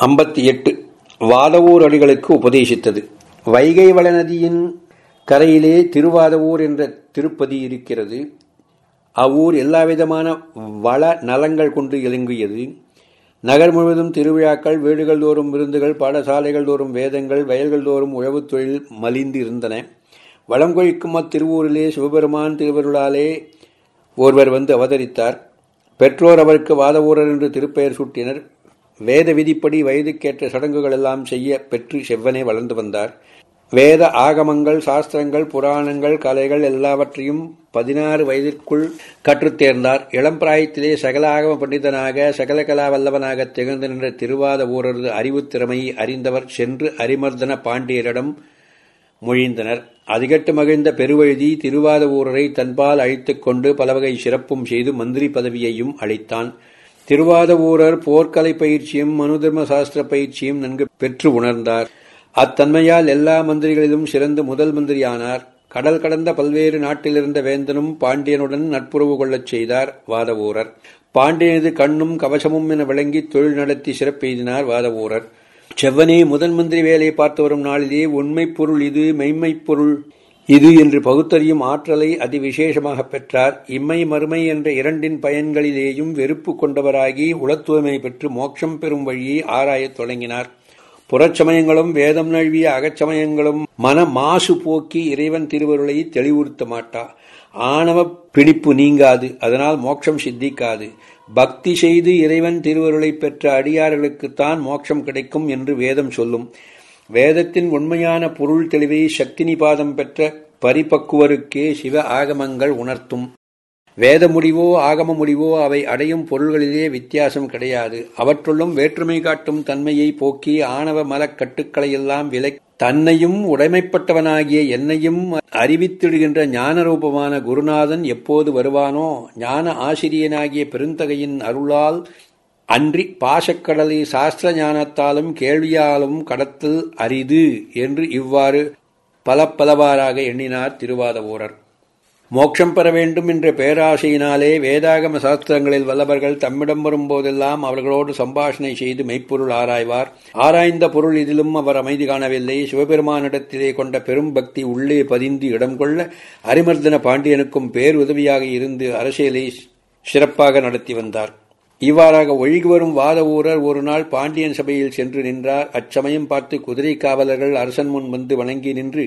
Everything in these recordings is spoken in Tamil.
ஐம்பத்தி எட்டு வாதவூர் அடிகளுக்கு உபதேசித்தது. வைகை வளநதியின் கரையிலே திருவாதவூர் என்ற திருப்பதி இருக்கிறது. அவ்வூர் எல்லாவிதமான வள நலங்கள் கொண்டு இலங்கியது நகர் முழுவதும் திருவிழாக்கள் வீடுகள் தோறும் விருந்துகள் பாடசாலைகள் தோறும் வேதங்கள் வயல்கள் தோறும் உழவுத் தொழில் மலிந்து இருந்தன வளம் கொழிக்கும் அத்திருவூரிலே சிவபெருமான் திருவருளாலே ஒருவர் வந்து அவதரித்தார். பெற்றோர் அவருக்கு வாதவூரர் என்று திருப்பெயர் சூட்டினர். வேத விதிப்படி வயதுக்கேற்ற சடங்குகள் எல்லாம் செய்ய பெற்று செவ்வனே வளர்ந்து வந்தார். வேத ஆகமங்கள் சாஸ்திரங்கள் புராணங்கள் கலைகள் எல்லாவற்றையும் பதினாறு வயதிற்குள் கற்றுத்தேர்ந்தார் இளம் பிராயத்திலே சகல ஆகம பண்டிதனாக சகல கலா வல்லவனாக திகழ்ந்து நின்ற திருவாத ஊரரது அறிவுத் திறமையை அறிந்தவர் சென்று அரிமர்தன பாண்டியரிடம் மொழிந்தனர். அதிகட்டு மகிழ்ந்த பெருவழுதி திருவாத ஊரரை தன்பால் அழைத்துக் கொண்டு பலவகை சிறப்பும் செய்து மந்திரி பதவியையும் அளித்தான். திருவாதவூரர் போர்க்கலை பயிற்சியும் மனுதர்ம சாஸ்திர பயிற்சியும் நன்கு பெற்று உணர்ந்தார். அத்தன்மையால் எல்லா மந்திரிகளிலும் சிறந்து முதல் மந்திரியானார். கடல் கடந்த பல்வேறு நாட்டிலிருந்த வேந்தனும் பாண்டியனுடன் நட்புறவு கொள்ளச் செய்தார் வாதவூரர். பாண்டியனது கண்ணும் கவசமும் என விளங்கி தொழில் நடத்தி சிறப்பெய்தினார் வாதவூரர். செவ்வனே முதன் மந்திரி வேலையை பார்த்து வரும் நாளிலே உண்மைப் பொருள் இது மெய்மைப் பொருள். இது என்று பகுத்தறியும் ஆற்றலை அதிவிசேஷமாக பெற்றார். இம்மை மறுமை என்ற இரண்டின் பயன்களிலேயும் வெறுப்பு கொண்டவராகி உளத்துவமை பெற்று மோட்சம் பெறும் வழியை ஆராயத் தொடங்கினார். புறச்சமயங்களும் வேதம் நழுவிய அகச்சமயங்களும் மன மாசு போக்கி இறைவன் திருவருளை தெளிவுறுத்த மாட்டா. ஆணவ பிடிப்பு நீங்காது அதனால் மோட்சம் சித்திக்காது. பக்தி செய்து இறைவன் திருவருளை பெற்ற அடியார்களுக்குத்தான் மோட்சம் கிடைக்கும் என்று வேதம் சொல்லும். வேதத்தின் உண்மையான பொருள் தெளிவை சக்தி நிபாதம் பெற்ற பரிபக்குவருக்கே சிவ ஆகமங்கள் உணர்த்தும். வேத முடிவோ ஆகம முடிவோ அவை அடையும் பொருள்களிலே வித்தியாசம் கிடையாது. அவற்றுள்ளும் வேற்றுமை காட்டும் தன்மையை போக்கி ஆணவ மலக் கட்டுக்களையெல்லாம் விலை தன்னையும் உடைமைப்பட்டவனாகிய என்னையும் அறிவித்திடுகின்ற ஞானரூபமான குருநாதன் எப்போது வருவானோ ஞான ஆசிரியனாகிய பெருந்தகையின் அருளால் அன்றி பாசக்கடலை சாஸ்திர ஞானத்தாலும் கேள்வியாலும் கடத்தல் அரிது என்று இவ்வாறு பல பலவாறாக எண்ணினார் திருவாத ஓரர் மோட்சம் பெற வேண்டும் என்ற பேராசையினாலே வேதாகம சாஸ்திரங்களில் வல்லவர்கள் தம்மிடம் வரும்போதெல்லாம் அவர்களோடு சம்பாஷணை செய்து மெய்ப்பொருள் ஆராய்வார். ஆராய்ந்த பொருள் இதிலும் அவர் அமைதி காணவில்லை. சிவபெருமானிடத்திலே கொண்ட பெரும் பக்தி உள்ளே பதிந்து இடம் கொள்ள அரிமர்தன பாண்டியனுக்கும் பேருதவியாக இருந்து அரசியலை சிறப்பாக நடத்தி வந்தார். இவ்வாறாக ஒழுகி வரும் வாத ஊரர் ஒரு நாள் பாண்டியன் சபையில் சென்று நின்றார். அச்சமயம் பார்த்து குதிரை காவலர்கள் அரசன் முன் வந்து வணங்கி நின்று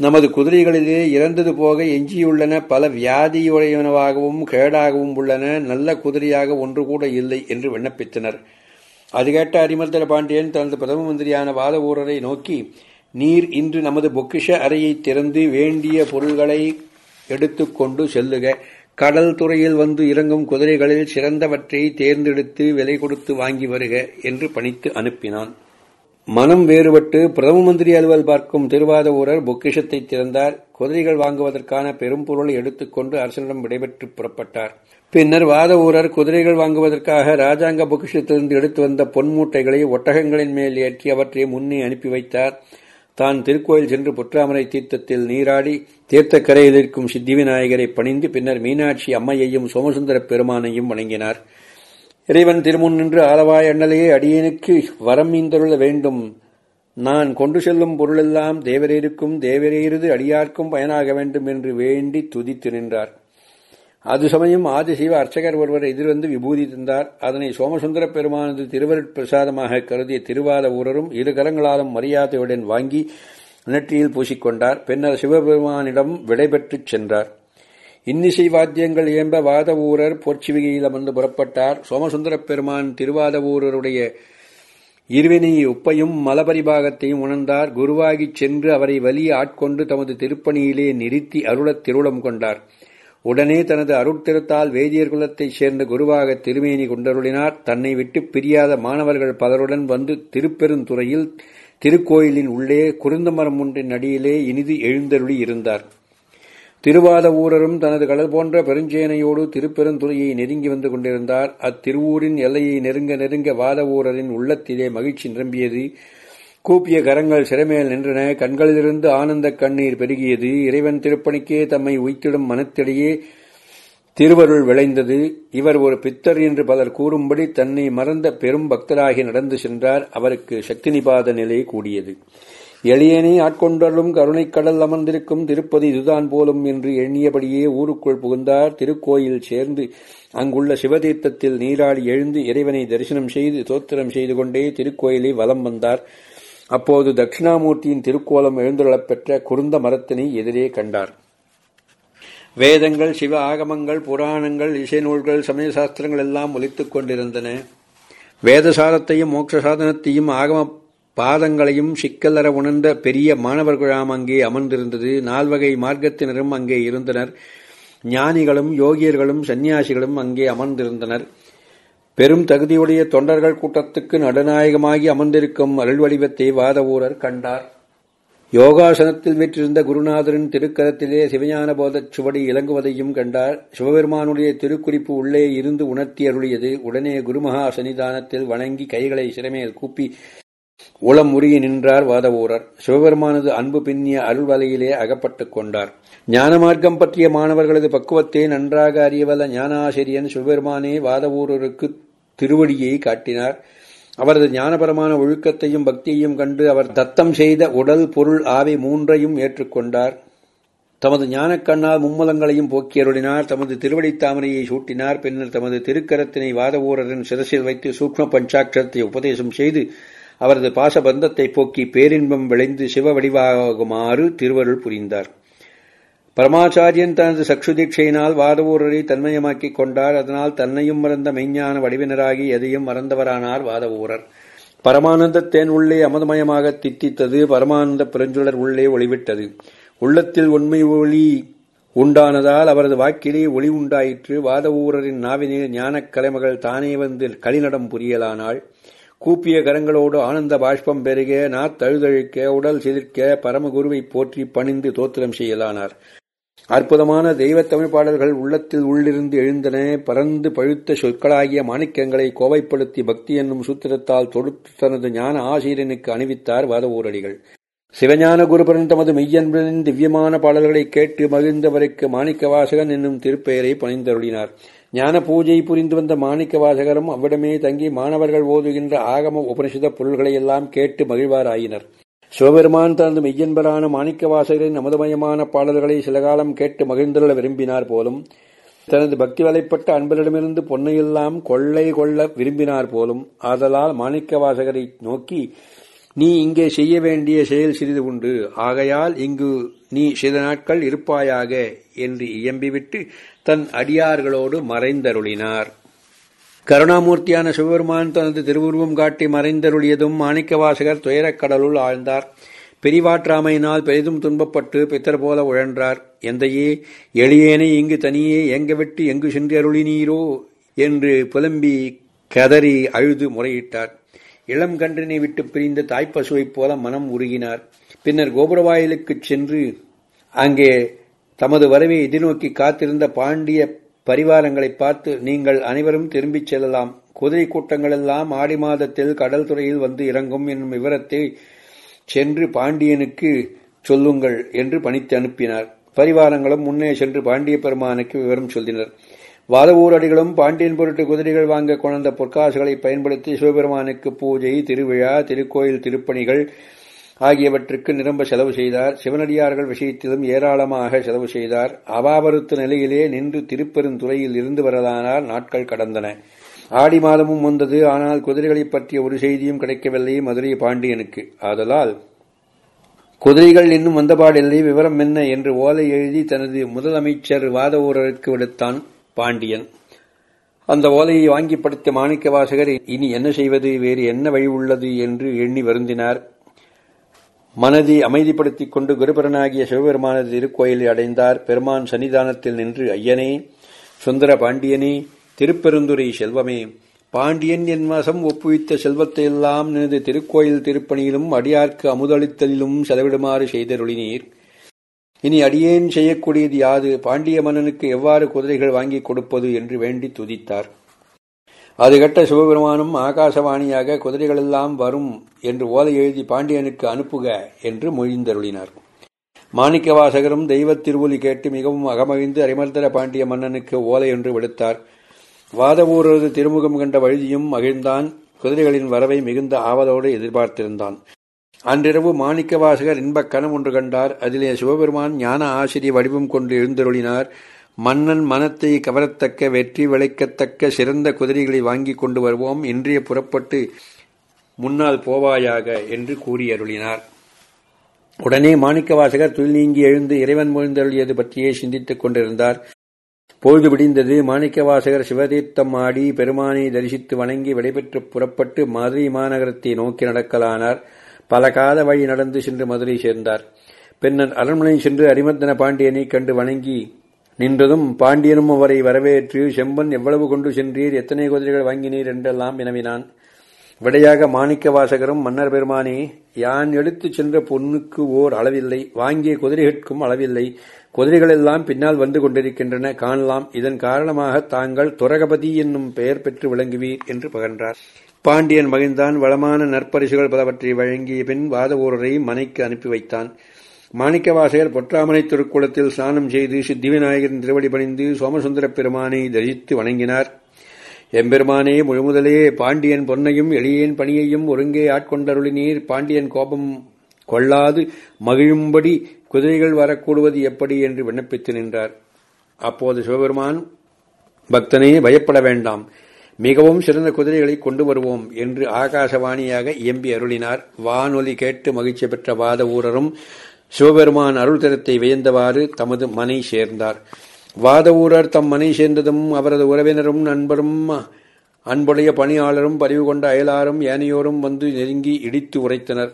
நமது குதிரைகளிலே இறந்தது போக எஞ்சியுள்ளன பல வியாதியுடையனவாகவும் கேடாகவும் உள்ளன நல்ல குதிரையாக ஒன்று கூட இல்லை என்று விண்ணப்பித்தனர். அது கேட்ட அரிமர்தர பாண்டியன் தனது பிரதம மந்திரியான வாத ஊரரை நோக்கி நீர் இன்று நமது பொக்கிஷ அறையை திறந்து வேண்டிய பொருள்களை எடுத்துக்கொண்டு செல்லுக. கடல் துறையில் வந்து இறங்கும் குதிரைகளில் சிறந்தவற்றை தேர்ந்தெடுத்து விலை கொடுத்து வாங்கி வருக என்று பணித்து அனுப்பினான். மனம் வேறுபட்டு பிரதம மந்திரி அலுவல் பார்க்கும் திருவாத ஊரர் பொக்கிஷத்தை திறந்தார். குதிரைகள் வாங்குவதற்கான பெரும் பொருளை எடுத்துக்கொண்டு அரசனிடம் விடைபெற்று புறப்பட்டார். பின்னர் வாத ஊரர் குதிரைகள் வாங்குவதற்காக ராஜாங்க பொக்கிஷத்திலிருந்து எடுத்து வந்த பொன்மூட்டைகளை ஒட்டகங்களின் மேல் ஏற்றி அவற்றை முன்னே அனுப்பி வைத்தார். தான் திருக்கோயில் சென்று பொற்றாமரை தீர்த்தத்தில் நீராடி தீர்த்தக்கரையில் இருக்கும் சித்திவிநாயகரை பணிந்து பின்னர் மீனாட்சி அம்மையையும் சோமசுந்தர பெருமானையும் வணங்கினார். இறைவன் திருமுன் நின்று ஆலவாய் அண்ணலையே அடியனுக்கு வரம் மீந்தருள வேண்டும். நான் கொண்டு செல்லும் பொருளெல்லாம் தேவரேருக்கும் தேவரேருது அடியார்க்கும் பயனாக வேண்டும் என்று வேண்டி துதித்து நின்றார். அது சமயம் ஆதிசைவ அர்ச்சகர் ஒருவர் எதிர்வந்து விபூதி தந்தார். அதனை சோமசுந்தர பெருமானது திருவருட்பிரசாதமாக கருதிய திருவாத ஊரரும் இரு கரங்களாலும் மரியாதையுடன் வாங்கி நெற்றியில் பூசிக்கொண்டார். பின்னர் சிவபெருமானிடம் விடைபெற்றுச் சென்றார். இன்னிசை வாத்தியங்கள் ஏம்ப வாத ஊரர் பொற்சிவிகையில் அமர்ந்து புறப்பட்டார். சோமசுந்தர பெருமான் திருவாத ஊரருடைய இருவினை உப்பையும் மலபரிபாகத்தையும் உணர்ந்தார். குருவாகிச் சென்று அவரை வலிய ஆட்கொண்டு தமது திருப்பணியிலே நிறுத்தி அருளத் திருவுளம் கொண்டார். உடனே தனது அருட்திருத்தால் வேதியர் குலத்தைச் சேர்ந்த குருவாக திருமேனி கொண்டருளினார். தன்னை விட்டு பிரியாத மாணவர்கள் பலருடன் வந்து திருப்பெருந்துறையில் திருக்கோயிலின் உள்ளே குருந்தமரம் ஒன்றின் அடியிலே இனிது எழுந்தருளி இருந்தார். திருவாத ஊரரும் தனது கடல் போன்ற பெருஞ்சேனையோடு திருப்பெருந்துறையை நெருங்கி வந்து கொண்டிருந்தார். அத்திருவூரின் எல்லையை நெருங்க நெருங்க வாத ஊரரின் உள்ளத்திலே மகிழ்ச்சி நிரம்பியது. கூப்பிய கரங்கள் சிறைமேல் நின்றன. கண்களிலிருந்து ஆனந்த கண்ணீர் பெருகியது. இறைவன் திருப்பணிக்கே தம்மை உய்த்திடும் மனத்திடையே திருவருள் விளைந்தது. இவர் ஒரு பித்தர் என்று பலர் கூறும்படி தன்னை மறந்த பெரும் பக்தராகி நடந்து சென்றார். அவருக்கு சக்தி நிபாத நிலை கூடியது. எளியனை ஆட்கொண்டலும் கருணைக்கடல் அமர்ந்திருக்கும் திருப்பதி இதுதான் போலும் என்று எண்ணியபடியே ஊருக்குள் புகுந்தார். திருக்கோயில் சேர்ந்து அங்குள்ள சிவதீர்த்தத்தில் நீராடி எழுந்து இறைவனை தரிசனம் செய்து தோத்திரம் செய்து கொண்டே திருக்கோயிலை வலம் வந்தார். அப்போது தட்சிணாமூர்த்தியின் திருக்கோலம் எழுந்துள்ளப் பெற்ற குருந்த மரத்தினை எதிரே கண்டார். வேதங்கள் சிவ ஆகமங்கள் புராணங்கள் இசை நூல்கள் சமய சாஸ்திரங்கள் எல்லாம் ஒலித்துக் கொண்டிருந்தன. வேதசாரத்தையும் மோட்ச சாதனத்தையும் ஆகம பாதங்களையும் சிக்கலற உணர்ந்த பெரிய மாணவர்களாம் அங்கே அமர்ந்திருந்தது. நால்வகை மார்க்கத்தினரும் அங்கே இருந்தனர். ஞானிகளும் யோகியர்களும் சந்நியாசிகளும் அங்கே அமர்ந்திருந்தனர். பெரும் தகுதியுடைய தொண்டர்கள் கூட்டத்துக்கு நடுநாயகமாகி அமர்ந்திருக்கும் அருள்வடிவத்தை வாதவூரர் கண்டார். யோகாசனத்தில் வீற்றிருந்த குருநாதரின் திருக்கரத்திலே சிவஞான போதச் சுவடி இலங்குவதையும் கண்டார். சிவபெருமானுடைய திருக்குறிப்பு உள்ளே இருந்து உணர்த்தி அருளியது. உடனே குருமகா சன்னிதானத்தில் வணங்கி கைகளை சிறமேல் கூப்பி உளம் உருகி நின்றார் வாதவூரர் சிவபெருமானது அன்பு பின்னிய அருள்வலையிலே அகப்பட்டுக் கொண்டார். ஞான மார்க்கம் பற்றிய மாணவர்களது பக்குவத்தை நன்றாக அறியவல்ல ஞானாசிரியன் சிவபெருமானே வாதவூரருக்கு திருவடியை காட்டினார். அவரது ஞானபரமான ஒழுக்கத்தையும் பக்தியையும் கண்டு அவர் தத்தம் செய்த உடல் பொருள் ஆவை மூன்றையும் ஏற்றுக்கொண்டார். தமது ஞானக்கண்ணால் மும்மலங்களையும் போக்கியருளினார் தமது திருவடி தாமரையை சூட்டினார். பின்னர் தமது திருக்கரத்தினை வாதவூரரின் சிரசில் வைத்து சூக்ம பஞ்சாட்சரத்தை உபதேசம் செய்து அவரது பாசபந்தத்தை போக்கி பேரின்பம் விளைந்து சிவ வடிவாகுமாறு திருவருள் புரிந்தார். பரமாச்சாரியன் தனது சக்ஷுதீட்சையினால் வாதவூரரை தன்மயமாக்கிக் கொண்டார். அதனால் தன்னையும் மறந்த மெய்ஞான வடிவினராகி எதையும் மறந்தவரானார் வாதவூரர். பரமானந்த தேன் உள்ளே அமதமயமாக தித்தித்தது. பரமானந்த பெருஞ்சுடர் உள்ளே ஒளிவிட்டது. உள்ளத்தில் உண்மை ஒளி உண்டானதால் அவரது வாக்கிலே ஒளி உண்டாயிற்று. வாதவூரரின் நாவினில் ஞானக் கலைமகள் தானே வந்து களிநடம் புரியலானாள். கூப்பிய கரங்களோடு ஆனந்த பாஷ்பம் பெருக நாத்தழுதழிக்க உடல் சிதிர்க்க பரமகுருவை போற்றி பணிந்து தோத்திரம் செய்யலானார். அற்புதமான தெய்வ தமிழ் பாடல்கள் உள்ளத்தில் உள்ளிருந்து எழுந்தன. பறந்து பழுத்த சொற்களாகிய மாணிக்கங்களை கோவைப்படுத்தி பக்தி என்னும் சூத்திரத்தால் தொடுத்து தனது ஞான ஆசிரியனுக்கு அணிவித்தார் வாதவூரடிகள் சிவஞான குருபரன் தமது மெய்யன்பனின் திவ்யமான பாடல்களை கேட்டு மகிழ்ந்தவருக்கு மாணிக்க வாசகன் என்னும் திருப்பெயரை பணிந்தருளினார். ஞான பூஜை புரிந்து வந்த மாணிக்க வாசகரும் அவ்விடமே தங்கி மாணவர்கள் ஓதுகின்ற ஆகம உபனிஷத பொருள்களை எல்லாம் கேட்டு மகிழ்வாராயினர். சிவபெருமான் தனது மெய்யன்பரான மாணிக்க வாசகரின் அமுதமயமான பாடல்களை சில காலம் கேட்டு மகிழ்ந்தருள விரும்பினார் போலும் தனது பக்தி வலைப்பட்ட அன்பரிடமிருந்து பொன்னையெல்லாம் கொள்ளை கொள்ள விரும்பினார் போலும் ஆதலால் மாணிக்க வாசகரை நோக்கி நீ இங்கே செய்ய வேண்டிய செயல் சிறிது உண்டு. ஆகையால் இங்கு நீ சில நாட்கள் இருப்பாயாக என்று இயம்பிவிட்டு தன் அடியார்களோடு மறைந்தருளினார். கருணாமூர்த்தியான சிவபெருமான் தனது திருவுருவம் காட்டி மறைந்தருளியதும் மாணிக்கவாசகர் துயரக் கடலுள் ஆழ்ந்தார். பெரிவாற்றாமையினால் பெரிதும் துன்பப்பட்டு பித்தர் போல உழன்றார். எந்தையே எளியேனை இங்கு தனியே எங்க விட்டு எங்கு சென்று அருளினீரோ என்று புலம்பி கதறி அழுது முறையிட்டார். இளம் கன்றினை விட்டு பிரிந்த தாய்ப்பசுவைப் போல மனம் உருகினார். பின்னர் கோபுரவாயிலுக்குச் சென்று அங்கே தமது வரவை எதிர்நோக்கி காத்திருந்த பாண்டிய பரிவாரங்களை பார்த்து நீங்கள் அனைவரும் திரும்பிச் செல்லலாம். குதிரை கூட்டங்களெல்லாம் ஆடி மாதத்தில் கடல் துறையில் வந்து இறங்கும் என்னும் விவரத்தை சென்று பாண்டியனுக்கு சொல்லுங்கள் என்று பணித்து அனுப்பினார். பரிவாரங்களும் முன்னே சென்று பாண்டிய பெருமானுக்கு விவரம் சொல்லினர். வாதவூரடிகளும் பாண்டியன் பொருட்டு குதிரைகள் வாங்க கொண்ட பொற்காசுகளை பயன்படுத்தி சிவபெருமானுக்கு பூஜை திருவிழா திருக்கோயில் திருப்பணிகள் ஆகியவற்றுக்கு நிரம்ப செலவு செய்தார். சிவனடியார்கள் விஷயத்திலும் ஏராளமாக செலவு செய்தார். அபாபருத்த நிலையிலே நின்று திருப்பெருந்துறையில் இருந்து வரலானால் நாட்கள் கடந்தன. ஆடி மாதமும் வந்தது. ஆனால் குதிரைகளைப் பற்றிய ஒரு செய்தியும் கிடைக்கவில்லை மதுரை பாண்டியனுக்கு. ஆதலால் குதிரைகள் இன்னும் வந்தபாடில்லை. விவரம் என்ன என்று ஓலை எழுதி தனது முதலமைச்சர் வாதவூரருக்கு விடுத்தான் பாண்டியன். அந்த ஓலையை வாங்கி படித்த மாணிக்க வாசகர் இனி என்ன செய்வது? வேறு என்ன வழி உள்ளது? என்று எண்ணி வருந்தினார். மனதை அமைதிப்படுத்திக் கொண்டு குருபரனாகிய சிவபெருமானது திருக்கோயிலை அடைந்தார். பெருமான் சன்னிதானத்தில் நின்று ஐயனே சுந்தர பாண்டியனே திருப்பெருந்துரை செல்வமே பாண்டியன் என் வசம் ஒப்புவித்த செல்வத்தையெல்லாம் எனது திருக்கோயில் திருப்பணியிலும் அடியார்க்கு அமுதளித்தலிலும் செலவிடுமாறு செய்தருளினீர். இனி அடியேன் செய்யக்கூடியது யாது? பாண்டிய மன்னனுக்கு எவ்வாறு குதிரைகள் வாங்கிக் கொடுப்பது? என்று வேண்டி துதித்தார். அது கட்ட சிவபெருமானும் ஆகாசவாணியாக குதிரைகளெல்லாம் வரும் என்று ஓலை எழுதி பாண்டியனுக்கு அனுப்புக என்று மொழிந்தருளினார். மாணிக்கவாசகரும் தெய்வத் திருவொலி கேட்டு மிகவும் அகமகிழ்ந்து அரிமர்தர பாண்டிய மன்னனுக்கு ஓலை ஒன்று விடுத்தார். வாதவூரது திருமுகம் கண்ட வழுதியும் மகிழ்ந்தான். குதிரைகளின் வரவை மிகுந்த ஆவலோடு எதிர்பார்த்திருந்தான். அன்றிரவு மாணிக்கவாசகர் இன்பக் கனம் ஒன்று கண்டார். அதிலே சிவபெருமான் ஞான ஆசிரிய வடிவம் கொண்டு எழுந்தருளினார். மன்னன் மனத்தை கவரத்தக்க வெற்றி விளைக்கத்தக்க சிறந்த குதிரைகளை வாங்கி கொண்டு வருவோம். இன்றைய புறப்பட்டு முன்னால் போவாயாக என்று கூறி அருளினார் உடனே மாணிக்கவாசகர் துயில் நீங்கி எழுந்து இறைவன் மொழிந்தருளியது பற்றியே சிந்தித்துக் கொண்டிருந்தார். பொழுது விடிந்தது. மாணிக்கவாசகர் சிவதீர்த்தம் ஆடி பெருமானை தரிசித்து வணங்கி விடைபெற்று புறப்பட்டு மதுரை மாநகரத்தை நோக்கி நடக்கலானார். பல காத வழி நடந்து சென்று மதுரை சேர்ந்தார். பின்னர் அரண்மனை சென்று அரிமர்தன பாண்டியனை கண்டு வணங்கி நின்றதும் பாண்டியனும் அவரை வரவேற்று செம்பன் எவ்வளவு கொண்டு சென்றீர்? எத்தனை குதிரைகள் வாங்கினீர்? என்றெல்லாம் வினவினான். விடையாக மாணிக்க வாசகரும் மன்னர் பெருமானே யான் எடுத்துச் சென்ற பொண்ணுக்கு ஓர் அளவில்லை. வாங்கிய குதிரைகளுக்கும் அளவில்லை. குதிரைகள் எல்லாம் பின்னால் வந்து கொண்டிருக்கின்றன. காணலாம். இதன் காரணமாக தாங்கள் துரகபதி என்னும் பெயர் பெற்று விளங்குவீர் என்று பகன்றார். பாண்டியன் மகிழ்ந்தான். வளமான நற்பரிசுகள் பலவற்றை வழங்கிய பின் வாதவூரரை மனைக்கு அனுப்பி வைத்தான். மாணிக்கவாசகர் பொற்றாமனை திருக்குளத்தில் ஸ்நானம் செய்து சித்திவிநாயகரின் திருவடி பணிந்து சோமசுந்தரப் பெருமானை தரிசித்து வணங்கினார். எம்பெருமானே முழுமுதலே பாண்டியன் பொன்னையும் எளியேன் பணியையும் ஒருங்கே ஆட்கொண்டருளினீர். பாண்டியன் கோபம் கொள்ளாது மகிழும்படி குதிரைகள் வரக்கூடுவது எப்படி என்று விண்ணப்பித்து நின்றார். அப்போது சிவபெருமான் பக்தனே பயப்பட வேண்டாம். மிகவும் சிறந்த குதிரைகளை கொண்டு வருவோம் என்று ஆகாசவாணியாக இயம்பி அருளினார். வானொலி கேட்டு மகிழ்ச்சி பெற்ற வாத ஊரரும் சிவபெருமான் அருள்திரத்தை வியந்தவாறு தமது மனை சேர்ந்தார். வாத ஊரர் தம் மனை சேர்ந்ததும் அவரது உறவினரும் நண்பரும் அன்புடைய பணியாளரும் பதிவு கொண்ட அயலாரும் ஏனையோரும் வந்து நெருங்கி இடித்து உரைத்தனர்.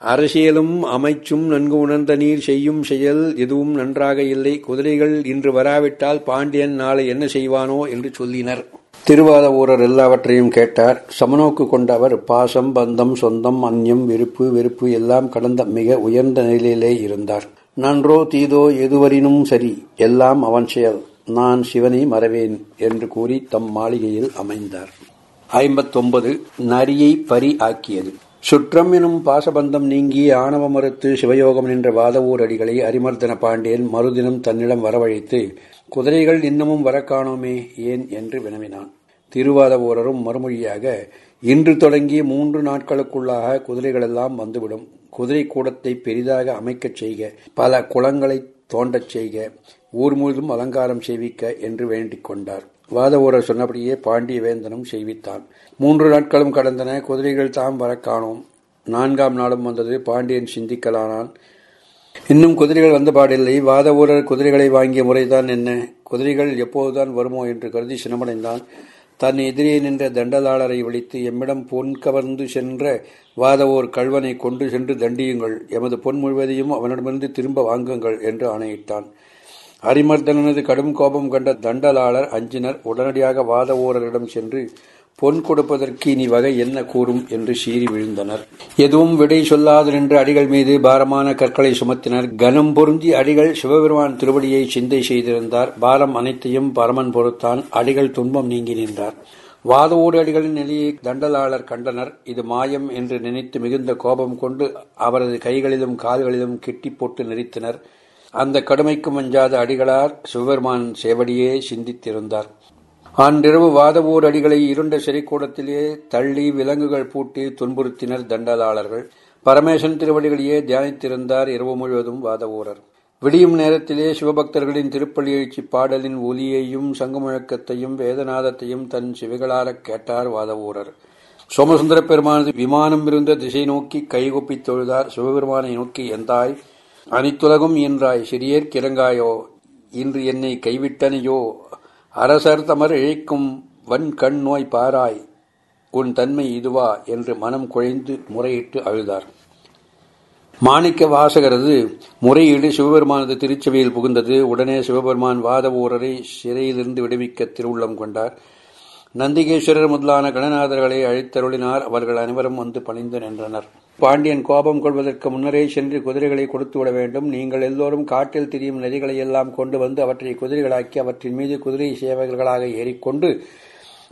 அரசியலும் அமைச்சும் நன்கு உணர்ந்த நீர் செய்யும் செயல் எதுவும் நன்றாக இல்லை. குதிரைகள் இன்று வராவிட்டால் பாண்டியன் நாளை என்ன செய்வானோ என்று சொல்லினர். திருவாத ஊரர் எல்லாவற்றையும் கேட்டார். சமநோக்கு கொண்ட அவர் பாசம் பந்தம் சொந்தம் அந்யம் வெறுப்பு வெறுப்பு எல்லாம் கடந்த மிக உயர்ந்த நிலையிலே இருந்தார். நன்றோ தீதோ எதுவரினும் சரி எல்லாம் அவன் செயல் நான் சிவனை மறவேன் என்று கூறி தம் மாளிகையில் அமைந்தார். ஐம்பத்தொன்பது நரியை பரி ஆக்கியது. சுற்றம் எனும் பாசபந்தம் நீங்கி ஆணவ மறுத்து சிவயோகம் நின்ற வாதவூர் அடிகளை அரிமர்தன பாண்டியன் மறுதினம் தன்னிடம் வரவழைத்து குதிரைகள் இன்னமும் வர காணோமே ஏன் என்று வினவினான். திருவாதவூரரும் மறுமொழியாக இன்று தொடங்கி மூன்று நாட்களுக்குள்ளாக குதிரைகளெல்லாம் வந்துவிடும். குதிரை கூடத்தை பெரிதாக அமைக்கச் செய்க பல குளங்களை தோண்டச் செய்க ஊர் முழுதும் அலங்காரம் செய்விக்க என்று வேண்டிக் கொண்டார். வாதவூரர் சொன்னபடியே பாண்டிய வேந்தனும் செய்வித்தான். மூன்று நாட்களும் கடந்தன குதிரைகள் தாம் வர காணோம் நான்காம் நாளும் வந்தது பாண்டியன் சிந்திக்கலானான். இன்னும் குதிரைகள் வந்த பாடில்லை. வாதவூரர் குதிரைகளை வாங்கிய முறைதான் என்ன? குதிரைகள் எப்போதுதான் வருமோ என்று கருதி சினமடைந்தான். தன் எதிரே நின்ற தண்டலாளரை விழித்து எம்மிடம் பொன் கவர்ந்து சென்ற வாதவோர் கழ்வனை கொண்டு சென்று தண்டியுங்கள். எமது பொன் முழுவதையும் அவனிடமிருந்து திரும்ப வாங்குங்கள் என்று ஆணையிட்டான். அரிமர்தனது கடும் கோபம் கண்ட தண்டலாளர் அஞ்சினர் உடனடியாக வாதவோரரிடம் சென்று பொன் கொடுப்பதற்கு இனி வகை என்ன கூறும் என்று சீறி விழுந்தனர். எதுவும் விடை சொல்லாது நின்று அடிகள் மீது பாரமான கற்களை சுமத்தினர். கனம் பொருந்தி அடிகள் சிவபெருமான் திருவடியை சிந்தை செய்திருந்தார். பாரம் அனைத்தையும் பரமன் பொறுத்தான் அடிகள் துன்பம் நீங்கி நின்றார். வாதவோடு அடிகளின் நிலையை தண்டலாளர் கண்டனர். இது மாயம் என்று நினைத்து மிகுந்த கோபம் கொண்டு அவரது கைகளிலும் கால்களிலும் கெட்டி போட்டு நெறித்தனர் அந்த கடுமைக்கும் அஞ்சாத அடிகளார் சிவபெருமான் சேவடியே சிந்தித்திருந்தார். அன்றிரவு வாதவூர் அடிகளை இருண்ட செறிக்கூடத்திலே தள்ளி விலங்குகள் பூட்டி துன்புறுத்தினர் தண்டலாளர்கள். பரமேசன் திருவடிகளையே தியானித்திருந்தார் இரவு முழுவதும் வாதவூரர். விடியும் நேரத்திலே சிவபக்தர்களின் திருப்பள்ளி எழுச்சி பாடலின் ஒலியையும் சங்கமுழக்கத்தையும் வேதநாதத்தையும் தன் சிவிகளாரக் கேட்டார் வாதவூரர். சோமசுந்தர பெருமானது விமானம் இருந்த திசை நோக்கி கைகொப்பித் தொழுதார். சிவபெருமானை நோக்கி எந்தாய் அனைத்துலகும் என்றாய் சிறியேர் கிறங்காயோ இன்று என்னை கைவிட்டனையோ? அரசர் தமர் இழைக்கும் வன் கண் நோய் பாராய் உன் தன்மை இதுவா என்று மனம் குழைந்து முறையிட்டு அழுதார். மாணிக்க வாசகரது முறையீடு சிவபெருமானது திருச்சபையில் புகுந்தது. உடனே சிவபெருமான் வாதவூரரை சிறையிலிருந்து விடுவிக்க திருவுள்ளம் கொண்டார். நந்திகேஸ்வரர் முதலான கணநாதர்களை அழைத்தருளினார். அவர்கள் அனைவரும் வந்து பணிந்து நின்றனர். பாண்டியன் கோபம் கொள்வதற்கு முன்னரே சென்று குதிரைகளை கொடுத்து விட வேண்டும். நீங்கள் எல்லோரும் காட்டில் திரியும் நதிகளை எல்லாம் கொண்டு வந்து அவற்றை குதிரைகளாக்கி அவற்றின் மீது குதிரை சேவகர்களாக ஏறிக்கொண்டு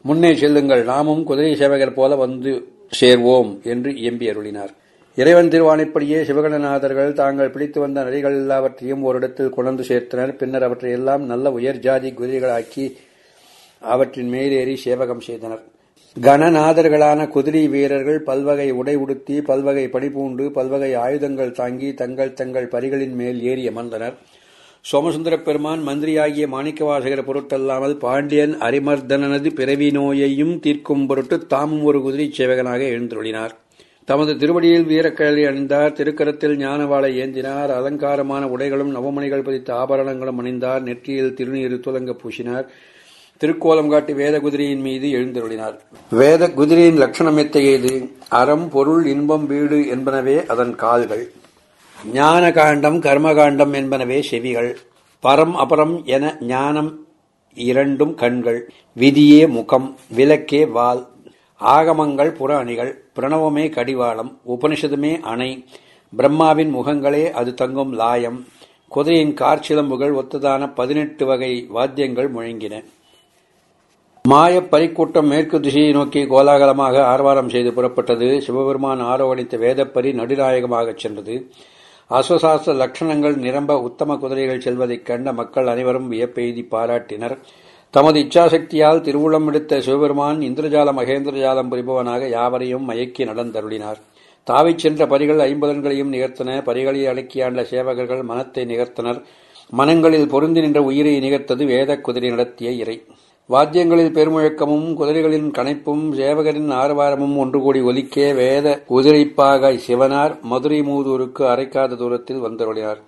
முன்னே செல்லுங்கள். நாமும் குதிரை சேவகர் போல வந்து சேர்வோம் என்று இயம்பி அருளினார். இறைவன் திருவானைப்படியே சிவகணநாதர்கள் தாங்கள் பிடித்து வந்த நரிகள் எல்லாவற்றையும் ஓரிடத்தில் கொண்டு சேர்த்தனர். பின்னர் அவற்றை எல்லாம் நல்ல உயர் ஜாதி குதிரைகளாக்கி அவற்றின் மேலேறி சேவகம் செய்தனர். கணநாதர்களான குதிரை வீரர்கள் பல்வகை உடை உடுத்தி பல்வகை பணிபூண்டு பல்வகை ஆயுதங்கள் தாங்கி தங்கள் தங்கள் பரிகளின் மேல் ஏறி அமர்ந்தனர். சோமசுந்தரப் பெருமான் மந்திரியாகிய மாணிக்கவாசகர பொருட்டல்லாமல் பாண்டியன் அரிமர்தனனது பிறவி நோயையும் தீர்க்கும் பொருட்டு தாமும் ஒரு குதிரை சேவகனாக எழுந்துள்ளினார் தமது திருவடியில் வீரக்கழலி அணிந்தார் திருக்கரத்தில் ஞானவாளை ஏந்தினார் அலங்காரமான உடைகளும் நவமணிகள் பதித்த ஆபரணங்களும் அணிந்தார் நெற்றியில் திருநீர் துலங்க பூசினார். திருக்கோலம் காட்டி வேத குதிரையின் மீது எழுந்தருளினார். வேத குதிரையின் லட்சணம் எத்தகையது அறம் பொருள் இன்பம் வீடு என்பனவே அதன் கால்கள். ஞான காண்டம் கர்மகாண்டம் என்பனவே செவிகள். பரம் அபரம் என ஞானம் இரண்டும் கண்கள். விதியே முகம் விளக்கே வால். ஆகமங்கள் புற அணிகள் பிரணவமே கடிவாளம் உபனிஷதுமே அணை. பிரம்மாவின் முகங்களே அது தங்கும் லாயம். குதிரையின் கார்ச்சிலம்புகள் ஒத்ததான பதினெட்டு வகை வாத்தியங்கள் முழங்கின. மாயப் பரிக்கூட்டம் மேற்கு திசையை நோக்கி கோலாகலமாக ஆர்வாரம் செய்து புறப்பட்டது. சிவபெருமான் ஆரோகணித்த வேதப்பரி நடுநாயகமாகச் சென்றது. அஸ்வசாஸ்திர லட்சணங்கள் நிரம்ப உத்தம குதிரைகள் செல்வதைக் கண்ட மக்கள் அனைவரும் வியப்பெய்தி பாராட்டினர். தமது இச்சாசக்தியால் திருவுளம் எடுத்த சிவபெருமான் இந்திரஜால மகேந்திரஜாலம் புரிபவனாக யாவரையும் மயக்கி நடந்தருளினார். தாவிச் சென்ற பரிகள் ஐம்பதன்களையும் நிகர்த்தன. பரிகளை அடக்கியாண்ட சேவகர்கள் மனத்தை நிகர்த்தனர். மனங்களில் பொருந்தி நின்ற உயிரை நிகர்த்தது வேத குதிரை நடத்திய இறை. வாத்தியங்களில் பெருமுழக்கமும் குதிரைகளின் கணைப்பும் சேவகரின் ஆரவாரமும் ஒன்று கூடி ஒலிக்கே வேத குதிரைப்பாக சிவனார் மதுரை மூதூருக்கு அரைக்காத தூரத்தில் வந்தருளினார்.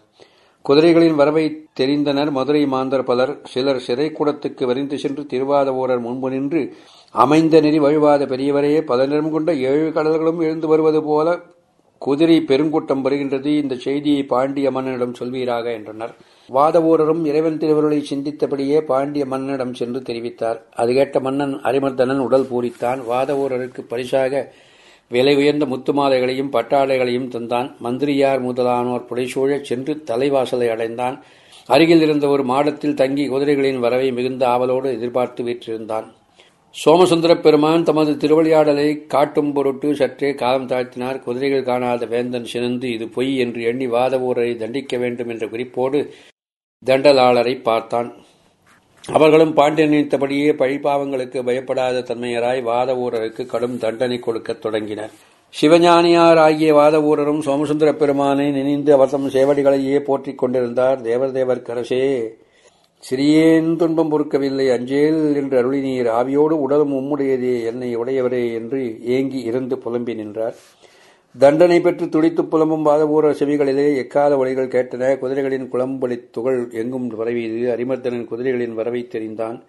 குதிரைகளின் வரவை தெரிந்தனர் மதுரை மாந்தர் பலர். சிலர் சிறைக்கூடத்துக்கு வரிந்து சென்று திருவாதவூரர் முன்பு நின்று அமைந்த நெறி வழுவாத பெரியவரையே பல நிறம் கொண்ட ஏழு கடல்களும் எழுந்து வருவது போல குதிரை பெருங்கூட்டம் வருகின்றது. இந்த செய்தியை பாண்டிய மன்னனிடம் சொல்வீராக என்றனர். வாதவூரரும் இறைவன் திருவருளை சிந்தித்தபடியே பாண்டிய மன்னனிடம் சென்று தெரிவித்தார். அது கேட்ட மன்னன் அரிமர்தனன் உடல் பூரித்தான். வாதவூரருக்கு பரிசாக விலை உயர்ந்த முத்துமாலைகளையும் பட்டாளைகளையும் தந்தான். மந்திரியார் முதலானோர் புடைசூழச் சென்று தலைவாசலை அடைந்தான். அருகில் இருந்த ஒரு மாடத்தில் தங்கி குதிரைகளின் வரவை மிகுந்த ஆவலோடு எதிர்பார்த்து வீற்றிருந்தான். சோமசுந்தர பெருமான் தமது திருவிளையாடலை காட்டும் பொருட்டு சற்றே காலம் தாழ்த்தினார். குதிரைகள் காணாத வேந்தன் சினந்து இது பொய் என்று எண்ணி வாதவூரரை தண்டிக்க வேண்டும் என்ற குறிப்போடு தண்டலாளரை பார்த்தான். அவர்களும் பாண்டியன் நினைத்தபடியே பழிபாவங்களுக்கு பயப்படாத தன்மையராய் வாதவூரருக்கு கடும் தண்டனை கொடுக்கத் தொடங்கினர். சிவஞானியார் ஆகிய வாதவூரரும் சோமசுந்தர பெருமானை நினைந்து அவசம் சேவடிகளையே போற்றிக் கொண்டிருந்தார். தேவர்தேவர் கரசே சிறியேன் துன்பம் பொறுக்கவில்லை அஞ்சேல் என்று அருளினீர். ஆவியோடு உடலும் உம்முடையதே என்னை உடையவரே என்று ஏங்கி இருந்து புலம்பி நின்றார். தண்டனை பெற்று துடித்துப் புலம்பும் வாதபூர செவிகளிலே எக்கால ஒளிகள் கேட்டன. குதிரைகளின் குளம்பொலி துகள் எங்கும் பரவியது. அரிமர்தனின் குதிரைகளின் வரவை தெரிந்தான்.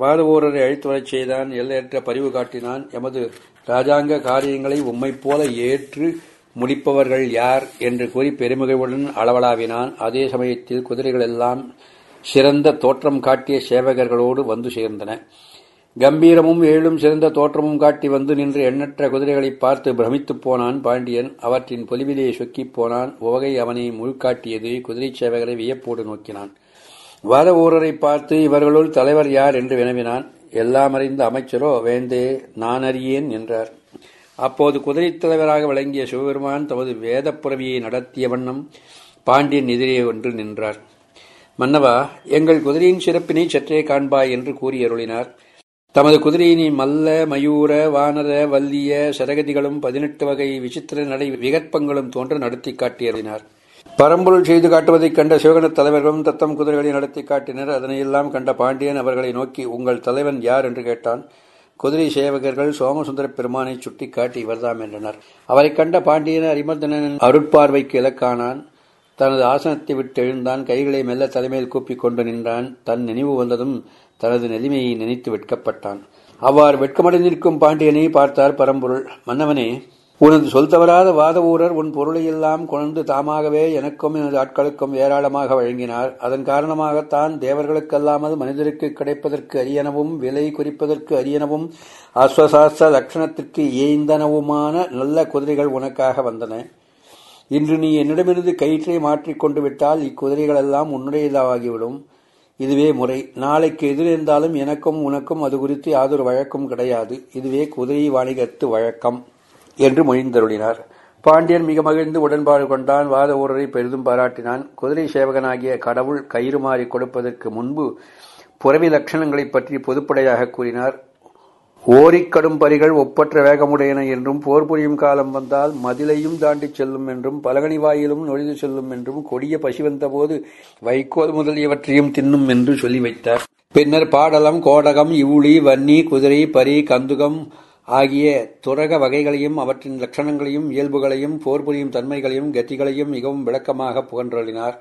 வாதவூரரை அழைத்து வரச் செய்தான். எல்லையற்ற பரிவு காட்டினான். எமது ராஜாங்க காரியங்களை உம்மைப் போல ஏற்று முடிப்பவர்கள் யார் என்று கூறி பெருமகையுடன் அளவலாவினான். அதே சமயத்தில் குதிரைகளெல்லாம் சிறந்த தோற்றம் காட்டிய சேவகர்களோடு வந்து சேர்ந்தன. கம்பீரமும் ஏழும் சிறந்த தோற்றமும் காட்டி வந்து நின்று எண்ணற்ற குதிரைகளைப் பார்த்து பிரமித்துப் போனான் பாண்டியன். அவற்றின் பொலிவிலே சொக்கிப் போனான். உவகை அவனை முழுக்காட்டியது குதிரை சேவகரை வியப்போடு நோக்கினான். வர ஊரரை பார்த்து இவர்களுள் தலைவர் யார் என்று வினவினான். எல்லாம் அறிந்த அமைச்சரோ வேந்தே நான் அறியேன் என்றார். அப்போது குதிரைத் தலைவராக விளங்கிய சிவபெருமான் தமது வேதப்புறவியை நடத்திய வண்ணம் பாண்டியன் எதிரே ஒன்று நின்றார். மன்னவா எங்கள் குதிரையின் சிறப்பினை சற்றே காண்பாய் என்று கூறி அருளினார். தமது குதிரையினை மல்ல மயூர வானர வல்லிய சரகதிகளும் பதினெட்டு வகை விசித்திர நடை விகற்பங்களும் தோன்ற நடத்தி காட்டியறினார் பரம்பொருள் செய்து காட்டுவதைக் கண்ட சிவகணத் தலைவர்களும் தத்தம் குதிரைகளை நடத்தி காட்டினர். அதனையெல்லாம் கண்ட பாண்டியன் அவர்களை நோக்கி உங்கள் தலைவன் யார்? என்று கேட்டான். குதிரை சேவகர்கள் சோமசுந்தர பெருமானை சுட்டி காட்டி இவர்தாம் என்றனர். அவரைக் கண்ட பாண்டியன் அரிமர்தனன் அருட்பார்வைக்கு இலக்கானான். தனது ஆசனத்தை விட்டு எழுந்தான் கைகளை மெல்ல தலைமையில் கூப்பிக் கொண்டு நின்றான். தன் நினைவு வந்ததும் தனது நெலிமையை நினைத்து வெட்கப்பட்டான். அவ்வாறு வெட்கமடைந்திருக்கும் பாண்டியனை பார்த்தார் பரம்பொருள். மன்னவனே உனது சொல் தவறாத வாத ஊரர் உன் பொருளையெல்லாம் கொண்டு தாமாகவே எனக்கும் எனது ஆட்களுக்கும் ஏராளமாக வழங்கினார். அதன் காரணமாகத்தான் தேவர்களுக்கல்லாமல் மனிதருக்கு கிடைப்பதற்கு அரியனவும் விலை குறிப்பதற்கு அரியனவும் அஸ்வசாஸ்திர லட்சணத்திற்கு ஏய்ந்தனவுமான நல்ல குதிரைகள் உனக்காக வந்தன. இன்று நீ என்னிடமிருந்து கயிற்றை மாற்றிக் கொண்டு விட்டால் இக்குதிரைகளெல்லாம் உன்னுடையதாகிவிடும். இதுவே முறை. நாளைக்கு எதிரிருந்தாலும் எனக்கும் உனக்கும் அது குறித்து யாதொரு வழக்கும் கிடையாது. இதுவே குதிரை வாணிகத்து வழக்கம் என்று மொழிந்தருளினார். பாண்டியன் மிக மகிழ்ந்து உடன்பாடு கொண்டான். வாத ஊரரை பெரிதும் பாராட்டினான். குதிரை சேவகனாகிய கடவுள் கயிறு மாறி கொடுப்பதற்கு முன்பு புறவி லட்சணங்களைப் பற்றி பொதுப்படையாக கூறினார். ஓரிக்கடும் பரிகள் ஒப்பற்ற வேகமுடையன என்றும் போர் புரியும் காலம் வந்தால் மதிலையும் தாண்டிச் செல்லும் என்றும் பலகனி வாயிலும் நொழிந்து செல்லும் என்றும் கொடிய பசி வந்தபோது வைக்கோல் முதலியவற்றையும் தின்னும் என்று சொல்லி வைத்தார். பின்னர் பாடலம் கோடகம் இவுளி வன்னி குதிரை பரி கந்துகம் ஆகிய துரக வகைகளையும் அவற்றின் லட்சணங்களையும் இயல்புகளையும் போர் புரியும் தன்மைகளையும் கத்திகளையும் மிகவும் விளக்கமாக புகன்றளினார்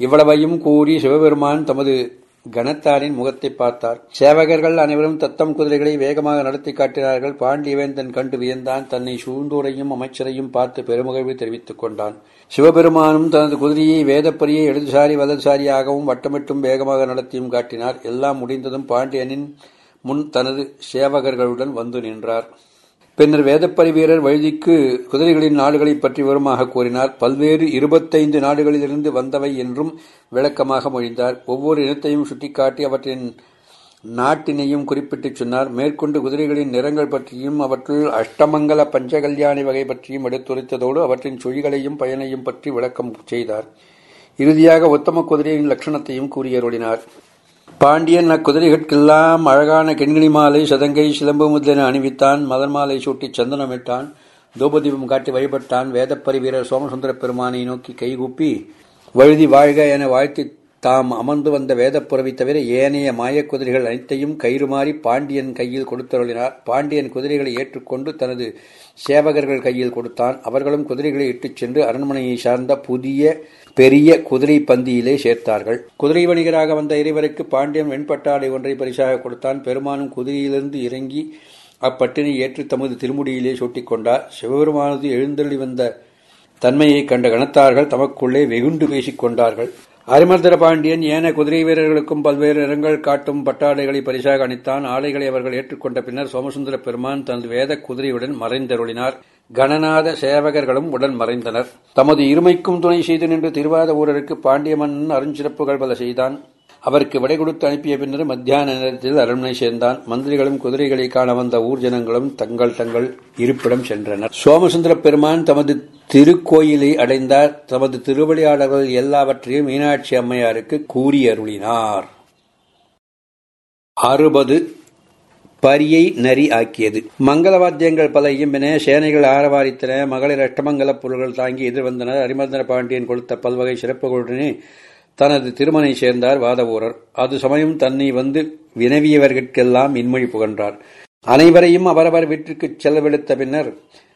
இவ்வளவையும் கூறி சிவபெருமான் தமது கணத்தாரின் முகத்தை பார்த்தார். சேவகர்கள் அனைவரும் தத்தம் குதிரைகளை வேகமாக நடத்தி காட்டினார்கள். பாண்டியவேந்தன் கண்டு வியந்தான். தன்னை சூழ்ந்தோரையும் அமைச்சரையும் பார்த்து பெருமகிழ்வு தெரிவித்துக் கொண்டான். சிவபெருமானும் தனது குதிரையை வேதப்பரியை இடதுசாரி வலதுசாரியாகவும் வட்டமிட்டும் வேகமாக நடத்தியும் காட்டினார். எல்லாம் முடிந்ததும் பாண்டியனின் முன் தனது சேவகர்களுடன் வந்து நின்றார். பின்னர் வேதப்பரி வீரர் வழுதிக்கு குதிரைகளின் நாடுகளைப் பற்றி விவரமாக கூறினார். பல்வேறு இருபத்தைந்து நாடுகளிலிருந்து வந்தவை என்றும் விளக்கமாக மொழிந்தார். ஒவ்வொரு இனத்தையும் சுட்டிக்காட்டி அவற்றின் நாட்டினையும் குறிப்பிட்டுச் சொன்னார். மேற்கொண்டு குதிரைகளின் நிறங்கள் பற்றியும் அவற்றுள் அஷ்டமங்கல பஞ்சகல்யாணி வகை பற்றியும் எடுத்துரைத்ததோடு அவற்றின் சுழிகளையும் பயனையும் பற்றி விளக்கம் செய்தார். இறுதியாக உத்தம குதிரையின் லட்சணத்தையும் கூறியருளினார். பாண்டியன் அக்குதிரைகட்கெல்லாம் அழகான கெண்கிணி மாலை சதங்கை சிலம்பு முதலின அணிவித்தான். மதன் மாலை சூட்டி சந்தனமிட்டான். தூபதீபம் காட்டி வழிபட்டான். வேதப்பரி வீரர் சோமசுந்தர பெருமானை நோக்கி கைகூப்பி வழுதி வாழ்க என வாழ்த்தி தாம் அமர்ந்து வந்த வேதப்புறவை தவிர ஏனைய மாயக் குதிரைகள் அனைத்தையும் கயிறுமாறி பாண்டியன் கையில் கொடுத்தருளினார். பாண்டியன் குதிரைகளை ஏற்றுக்கொண்டு தனது சேவகர்கள் கையில் கொடுத்தான். அவர்களும் குதிரைகளை இட்டுச் சென்று அரண்மனையை சார்ந்த புதிய பெரிய குதிரை பந்தியிலே சேர்த்தார்கள். குதிரை வணிகராக வந்த இறைவருக்கு பாண்டியன் வெண்பட்டாடை ஒன்றை பரிசாக கொடுத்தான். பெருமானும் குதிரையிலிருந்து இறங்கி அப்பட்டினை ஏற்றி தமது திருமுடியிலே சூட்டிக்கொண்டார். சிவபெருமானது எழுந்தள்ளி வந்த தன்மையைக் கண்ட கணத்தார்கள் தமக்குள்ளே வெகுண்டு பேசிக் கொண்டார்கள் அரிமர்தர பாண்டியன் ஏன குதிரை வீரர்களுக்கும் பல்வேறு நிறங்கள் காட்டும் பட்டாடைகளை பரிசாக அணித்தான். ஆடைகளை அவர்கள் ஏற்றுக்கொண்ட பின்னர் சோமசுந்தர பெருமான் தனது வேத குதிரையுடன் மறைந்தருளினார். கணநாத சேவகர்களும் உடன் மறைந்தனர். தமது இருமைக்கும் துணை செய்து நின்று திருவாத ஊரருக்கு பாண்டிய மன்னன் அருஞ்சிறப்புகள் பல செய்தான். அவருக்கு விடை கொடுத்து அனுப்பிய பின்னர் மத்தியான நேரத்தில் அரண்மனை சேர்ந்தான். மந்திரிகளும் குதிரைகளை காண வந்த ஊர் ஜனங்களும் தங்கள் தங்கள் இருப்பிடம் சென்றனர். சோமசுந்தர பெருமான் தமது திருக்கோயிலை அடைந்தார். தமது திருவிளையாடல்கள் எல்லாவற்றையும் மீனாட்சி அம்மையாருக்கு கூறி அருளினார். அறுபது பரியை நரி ஆக்கியது. மங்கள வாத்தியங்கள் பல இயம்பின சேனைகள் ஆரவாரித்தன மகளிர் அஷ்டமங்கல பொருள்கள் தாங்கி எதிர்வந்தனர். அரிமர்தன பாண்டியன் கொடுத்த பல்வகை சிறப்புகளுடனே தனது திருமனை சேர்ந்தார் வாதவூரர். அது சமயம் தன்னை வந்து வினவியவர்களுக்கெல்லாம் இன்மொழி புகன்றார். அனைவரையும் அவரவர் வீட்டிற்குச் செலவெடுத்த பின்னர்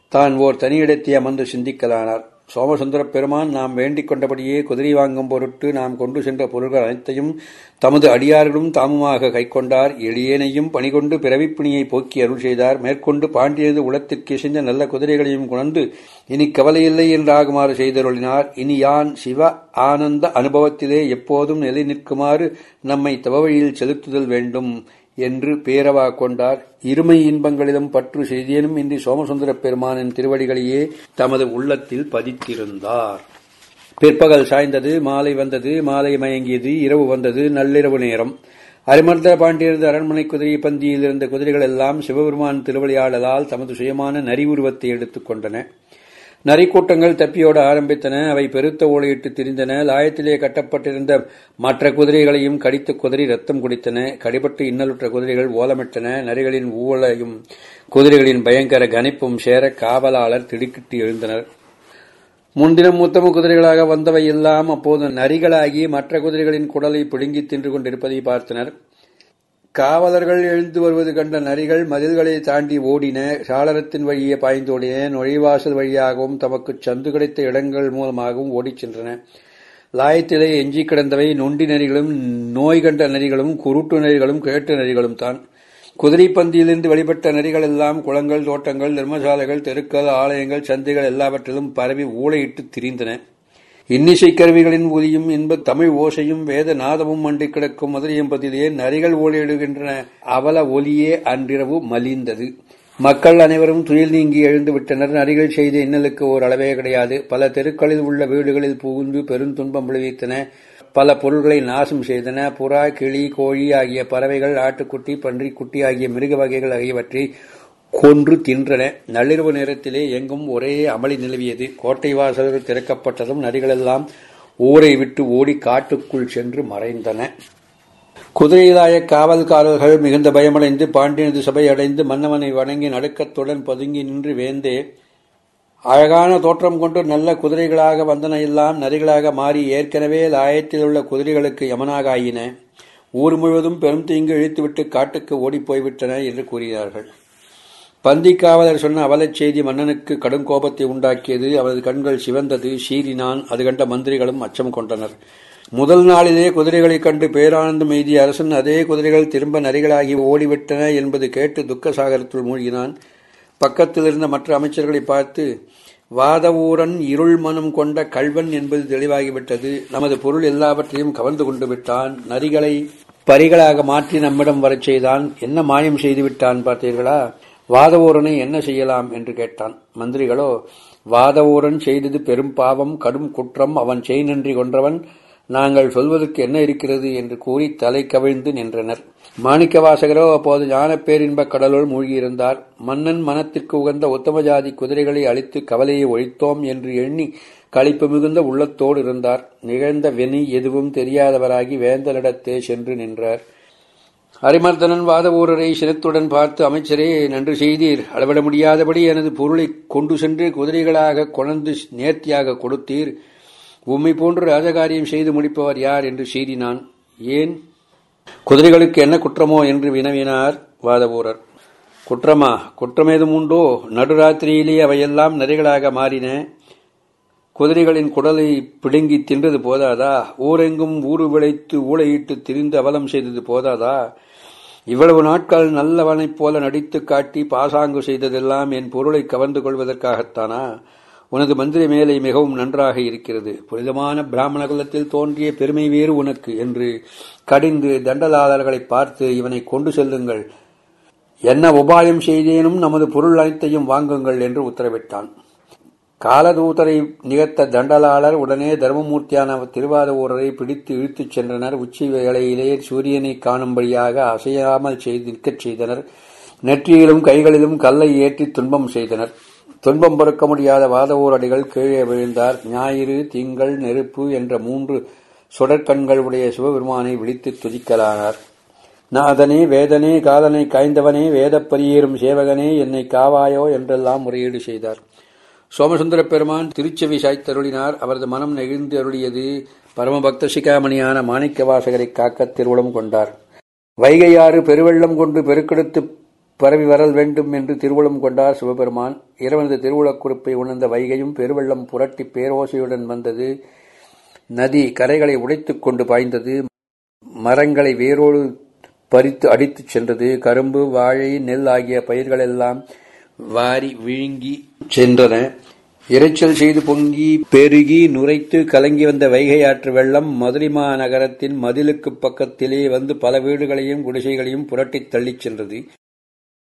தான் ஓர் தனியிடத்தை அமர்ந்து சிந்திக்கலானார். சோமசுந்தர பெருமான் நாம் வேண்டிக் கொண்டபடியே குதிரை வாங்கும் பொருட்டு நாம் கொண்டு சென்ற பொருள்கள் அனைத்தையும் தமது அடியார்களும் தாமுமாக கைக்கொண்டார் எளியனையும் பணிகொண்டு பிறவிப்பிணியை போக்கி அருள் செய்தார். மேற்கொண்டு பாண்டியது உலத்திற்கு இசைந்த நல்ல குதிரைகளையும் குணர்ந்து இனி கவலையில்லை என்றாகுமாறு செய்தருளினார். இனி யான் சிவ ஆனந்த அனுபவத்திலே எப்போதும் நிலை நிற்குமாறு நம்மை தவவழியில் செலுத்துதல் வேண்டும். என்று பேரவா கொண்டார். இருமை இன்பங்களிலும் பற்று செய்தியனும் இன்றி சோமசுந்தரப் பெருமானின் திருவடிகளையே தமது உள்ளத்தில் பதித்திருந்தார். பிற்பகல் சாய்ந்தது மாலை வந்தது மாலை மயங்கியது இரவு வந்தது நள்ளிரவு நேரம். அரிமர்த பாண்டியரது அரண்மனை குதிரை பந்தியில் இருந்த குதிரைகள் எல்லாம் சிவபெருமான் திருவிளையாடலால் தமது சுயமான நரி உருவத்தை எடுத்துக் கொண்டன. நரிக்கூட்டங்கள் தப்பியோட ஆரம்பித்தன. அவை பெருத்த ஓலையிட்டு திரிந்தன. லாயத்திலே கட்டப்பட்டிருந்த மற்ற குதிரைகளையும் கடித்து குதிரை ரத்தம் குடித்தன. கடிபட்டு இன்னலுற்ற குதிரைகள் ஓலமிட்டன. நரிகளின் ஊழலையும் குதிரைகளின் பயங்கர கனிப்பும் சேர காவலாளர் திடுக்கிட்டு எழுந்தனர். முன்தினம் உத்தம குதிரைகளாக வந்தவை எல்லாம் அப்போது நரிகளாகி மற்ற குதிரைகளின் குடலை பிடுங்கி தின்று கொண்டிருப்பதை பார்த்தனர். காவலர்கள் எழுந்து வருவது கண்ட நரிகள் மதில்களை தாண்டி ஓடின சாளரத்தின் வழியே பாய்ந்தோடின நுழைவாசல் வழியாகவும் தமக்கு சந்து கிடைத்த இடங்கள் மூலமாகவும் ஓடிச் சென்றன. லாயத்திலே எஞ்சி கிடந்தவை நொண்டி நரிகளும் நோய் கண்ட நரிகளும் குருட்டு நரிகளும் கேட்டு நரிகளும் தான். குதிரை பந்தியிலிருந்து வெளிப்பட்ட நரிகள் எல்லாம் குளங்கள் தோட்டங்கள் நிர்மசாலைகள் தெருக்கள் ஆலயங்கள் சந்தைகள் எல்லாவற்றிலும் பரவி ஊழையிட்டு திரிந்தன. இன்னிசை கருவிகளின் ஒலியும் இன்ப தமிழ் ஓசையும் வேத நாதமும் மண்டி கிடக்கும் மதுரையம்பதிலே நரிகள் ஓலையிடுகின்றன அவல ஒலியே அன்றிரவு மலிந்தது. மக்கள் அனைவரும் துயில் நீங்கி எழுந்து விட்டனர். நரிகள் செய்த இன்னலுக்கு ஓர் அளவே கிடையாது. பல தெருக்களில் உள்ள வீடுகளில் புகுந்து பெருந்துன்பம் விளைவித்தன. பல பொருள்களை நாசம் செய்தன. புறா கிளி கோழி ஆகிய பறவைகள் ஆட்டுக்குட்டி பன்றிக்குட்டி ஆகிய மிருக வகைகள் ஆகியவற்றை கொன்று தின்றன நள்ளிரவு நேரத்திலே எங்கும் ஒரே அமளி நிலவியது. கோட்டை வாசல்கள் திறக்கப்பட்டதும் நரிகளெல்லாம் ஊரை விட்டு ஓடி காட்டுக்குள் சென்று மறைந்தன. குதிரையிலாய காவல்காரர்கள் மிகுந்த பயமடைந்து பாண்டியனது சபை அடைந்து மன்னவனை வணங்கி நடுக்கத்துடன் பதுங்கி நின்று வேந்தே அழகான தோற்றம் கொண்டு நல்ல குதிரைகளாக வந்தன எல்லாம் நரிகளாக மாறி ஏற்கனவே லாயத்தில் உள்ள குதிரைகளுக்கு யமனாக ஆயின. ஊர் முழுவதும் பெரும் தீங்கு இழுத்துவிட்டு காட்டுக்கு ஓடிப்போய்விட்டன என்று கூறினார்கள். பந்திக்காவலர் சொன்ன அவலச் செய்தி மன்னனுக்கு கடும் கோபத்தை உண்டாக்கியது. அவரது கண்கள் சிவந்தது. சீறினான். அது கண்ட மந்திரிகளும் அச்சம் கொண்டனர். முதல் நாளிலே குதிரைகளைக் கண்டு பேரானந்தம் எய்திய அரசன் அதே குதிரைகள் திரும்ப நரிகளாகி ஓடிவிட்டன என்பது கேட்டு துக்க சாகரத்துள் மூழ்கினான். பக்கத்தில் இருந்த மற்ற அமைச்சர்களை பார்த்து வாதவூரன் இருள் மனம் கொண்ட கல்வன் என்பது தெளிவாகிவிட்டது. நமது பொருள் எல்லாவற்றையும் கவர்ந்து கொண்டு விட்டான். நரிகளை பரிகளாக மாற்றி நம்மிடம் வரச் செய்தான். என்ன மாயம் செய்துவிட்டான் பார்த்தீர்களா? வாதவூரனை என்ன செய்யலாம் என்று கேட்டான். மந்திரிகளோ வாதவூரன் செய்தது பெரும் பாவம் கடும் குற்றம் அவன் செய் நன்றி கொன்றவன். நாங்கள் சொல்வதற்கு என்ன இருக்கிறது என்று கூறி தலை கவிழ்ந்து நின்றனர். மாணிக்கவாசகரோ அப்போது ஞானப்பேரின்பக் கடலுள் மூழ்கியிருந்தார். மன்னன் மனத்திற்கு உகந்த உத்தம ஜாதி குதிரைகளை அழித்து கவலையை ஒழித்தோம் என்று எண்ணி களிப்பு மிகுந்த உள்ளத்தோடு இருந்தார். நிகழ்ந்த வெனி எதுவும் தெரியாதவராகி வேந்தலிடத்தே சென்று நின்றார். அரிமர்தனன் வாதவூரரை சினத்துடன் பார்த்து அமைச்சரே நன்று செய்தீர். அளவிட முடியாதபடி எனது பொருளை கொண்டு சென்று குதிரைகளாக கொணர்ந்து நேர்த்தியாக கொடுத்தீர். உம்மை போன்று ராஜகாரியம் செய்து முடிப்பவர் யார்? என்று செய்தினான் ஏன்? குதிரைகளுக்கு என்ன குற்றமோ? என்று வினவினார் வாதவூரர் குற்றமா? குற்றமேதும் உண்டோ? நடுராத்திரியிலே அவையெல்லாம் நரிகளாக மாறின. குதிரைகளின் குடலை பிடுங்கி தின்றது போதாதா? ஊரெங்கும் ஊறு விளைத்து ஊழையிட்டு திரிந்து அவலம் செய்தது போதாதா? இவ்வளவு நாட்கள் நல்லவனைப் போல நடித்து காட்டி பாசாங்கு செய்ததெல்லாம் என் பொருளை கவர்ந்து கொள்வதற்காகத்தானா? உனது மந்திரி மேலை மிகவும் நன்றாக இருக்கிறது. புனிதமான பிராமண குலத்தில் தோன்றிய பெருமை வேறு உனக்கு என்று கடிந்து தண்டலாளர்களை பார்த்து இவனை கொண்டு செல்லுங்கள். என்ன உபாயம் செய்தேனும் நமது பொருள் அனைத்தையும் வாங்குங்கள் என்று உத்தரவிட்டான். காலதூதரை நிகழ்த்த தண்டலாளர் உடனே தர்மமூர்த்தியான திருவாதூரரை பிடித்து இழுத்துச் சென்றனர். உச்சி வேளையிலே சூரியனை காணும்படியாக அசையாமல் செய்து நிற்கச் செய்தனர். நெற்றியிலும் கைகளிலும் கல்லை ஏற்றி துன்பம் செய்தனர். துன்பம் பொறுக்க முடியாத வாதவூரடிகள் கீழே விழுந்தார். ஞாயிறு திங்கள் நெருப்பு என்ற மூன்று சுடற்கண்கள் உடைய சிவபெருமானை விழித்து துதிக்கலானார். நாதனே வேதனே காதனை காய்ந்தவனே வேதப்பரியேறும் சேவகனே என்னை காவாயோ என்றெல்லாம் முறையீடு செய்தார். சோமசுந்தர பெருமான் திருச்செவி சாய்த்தருளினார். அவரது மனம் நெகிழ்ந்து அருளியது பரமபக்த சிகாமணியான மாணிக்க வாசகரை காக்க திருவுளம் கொண்டார். வைகையாறு பெருவெள்ளம் கொண்டு பெருக்கெடுத்து பரவி வரல் வேண்டும் என்று திருவுளம் கொண்டார் சிவபெருமான். இறைவனது திருவுளக் குறிப்பை உணர்ந்த வைகையும் பெருவெள்ளம் புரட்டி பேரோசையுடன் வந்தது. நதி கரைகளை உடைத்துக் கொண்டு பாய்ந்தது. மரங்களை வேரோடு பறித்து அடித்துச் சென்றது. கரும்பு வாழை நெல் ஆகிய பயிர்களெல்லாம் வாரி விழுங்கி சென்றன. இரைச்சல் செய்து பொங்கி பெருகி நுரைத்து கலங்கி வந்த வைகை ஆற்று வெள்ளம் மதுரை மாநகரத்தின் மதிலுக்கு பக்கத்திலே வந்து பல வீடுகளையும் குடிசைகளையும் புரட்டித் தள்ளிச் சென்றது.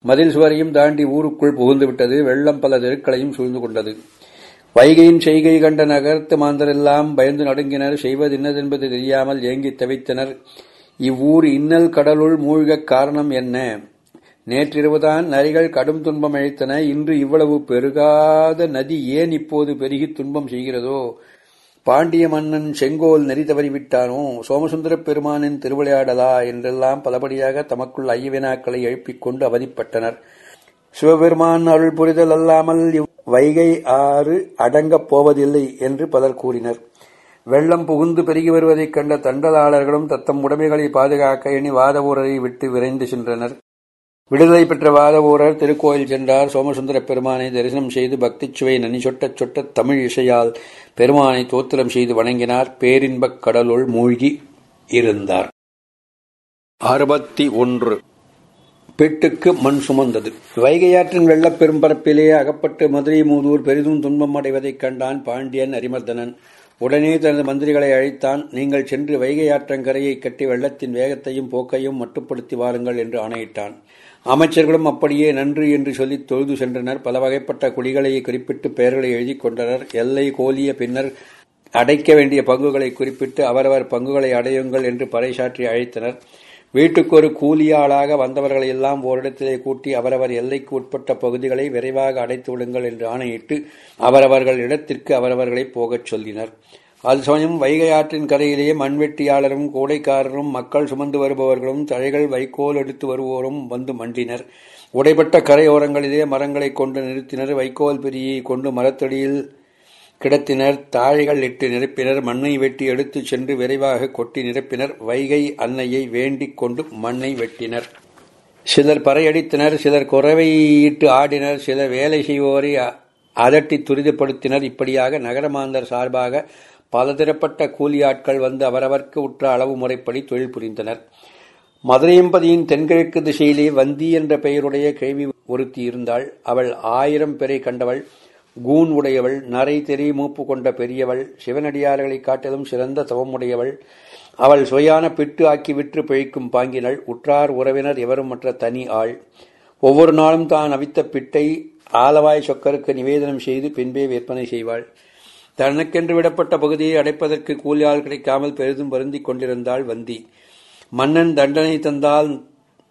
மதில் சுவரையும் தாண்டி ஊருக்குள் புகுந்துவிட்டது. வெள்ளம் பல தெருக்களையும் சூழ்ந்து கொண்டது. வைகையின் செய்கை கண்ட நகரத்து மாந்தரெல்லாம் பயந்து நடுங்கினர். செய்வது என்னதென்பது தெரியாமல் ஏங்கித் தவித்தனர். இவ்வூர் இன்னல் கடலுள் மூழ்கக் காரணம் என்ன? நேற்றிரவுதான் நரிகள் கடும் துன்பம் அழித்தன இன்று இவ்வளவு பெருகாத நதி ஏன் இப்போது பெருகி துன்பம் செய்கிறதோ? பாண்டிய மன்னன் செங்கோல் நெறி தவறிவிட்டானோ சோமசுந்தரப் பெருமானின் திருவிளையாடலா? என்றெல்லாம் பலபடியாக தமக்குள் ஐயவினாக்களை எழுப்பிக் கொண்டு அவதிப்பட்டனர். சிவபெருமான் அருள் புரிதல் அல்லாமல் வைகை ஆறு அடங்கப் போவதில்லை என்று பலர் கூறினர். வெள்ளம் புகுந்து பெருகி வருவதைக் கண்ட தண்டலாளர்களும் தத்தம் உடைமைகளை பாதுகாக்க எண்ணி வாதவூரரை விட்டு விரைந்து சென்றனர். விடுதலை பெற்ற வாதவூரர் திருக்கோயில் சென்றார். சோமசுந்தர பெருமானை தரிசனம் செய்து பக்திச் சுவை நனி சொட்டச் சொட்ட தமிழ் இசையால் பெருமானை தோத்திரம் செய்து வணங்கினார். பேரின்பக் கடலுள் மூழ்கி இருந்தார். அறுபத்தி ஒன்று. பெட்டுக்கு மண் சுமந்தது. வைகையாற்றின் வெள்ளப் பெரும்பரப்பிலே அகப்பட்டு மதுரை மூதூர் பெரிதும் துன்பம் அடைவதைக் கண்டான் பாண்டியன் அரிமர்தனன். உடனே தனது மந்திரிகளை அழைத்தான் நீங்கள் சென்று வைகை ஆற்றங்கரையை கட்டி வெள்ளத்தின் வேகத்தையும் போக்கையும் மட்டுப்படுத்தி வாருங்கள் என்று ஆணையிட்டான். அமைச்சர்களும் அப்படியே நன்று என்று சொல்லி தொழுது சென்றனர். பல வகைப்பட்ட குடிகளை குறிப்பிட்டு பெயர்களை எழுதிக் கொண்டனர். எல்லை கோலிய பின்னர் அடைக்க வேண்டிய பங்குகளை குறிப்பிட்டு அவரவர் பங்குகளை அடையுங்கள் என்று பறைசாற்றி அழைத்தனர். வீட்டுக்கு ஒரு கூலியாளாக வந்தவர்களை எல்லாம் ஓரிடத்திலே கூட்டி அவரவர் எல்லைக்கு உட்பட்ட பகுதிகளை விரைவாக அடைத்து விடுங்கள் என்று ஆணையிட்டு அவரவர்கள் இடத்திற்கு அவரவர்களை போகச் சொல்லினர். அது சமயம் வைகை ஆற்றின் கரையிலேயே மண்வெட்டியாளரும் கோடைக்காரரும் மக்கள் சுமந்து வருபவர்களும் தழைகள் வைக்கோல் எடுத்து வருவோரும் வந்து மண்டினர். உடைபட்ட கரையோரங்களிலே மரங்களை கொண்டு நிறுத்தினர். வைக்கோல் பிரியை கொண்டு மரத்தடியில் கிடத்தினர். தாழைகள் இட்டு நிரப்பினர். மண்ணை வெட்டி எடுத்துச் சென்று விரைவாக கொட்டி நிரப்பினர். வைகை அன்னையை வேண்டிக் கொண்டு மண்ணை வெட்டினர். சிலர் பறையடித்தனர். சிலர் குறவையிட்டு ஆடினர். சிலர் வேலை செய்வோரை அதட்டி துரிதப்படுத்தினர். இப்படியாக நகரமாந்தர் சார்பாக பலதரப்பட்ட கூலியாட்கள் வந்து அவரவர்க்கு உற்ற அளவு முறைப்படி தொழில் புரிந்தனர். மதுரையம்பதியின் தென்கிழக்கு திசையிலே வந்தி என்ற பெயருடைய கேள்வி ஒருத்தி இருந்தாள். அவள் ஆயிரம் பேரை கண்டவள். கூன் உடையவள். நரை தெரி மூப்பு கொண்ட பெரியவள். சிவனடியார்களை காட்டிலும் சிறந்த தவமுடையவள் அவள் சுவையான பிட்டு ஆக்கி விற்று பிழைக்கும் பாங்கினள். உற்றார் உறவினர் எவரும் மற்ற தனி ஆள். ஒவ்வொரு நாளும் தான் அவித்த பிட்டை ஆலவாய் சொக்கருக்கு நிவேதனம் செய்து பின்பே விற்பனை செய்வாள். தனக்கென்று விடப்பட்ட பகுதியை அடைப்பதற்கு கூலியால் கிடைக்காமல் பெரிதும் வருந்திக் கொண்டிருந்தாள் வந்தி. மன்னன் தண்டனை தந்தால்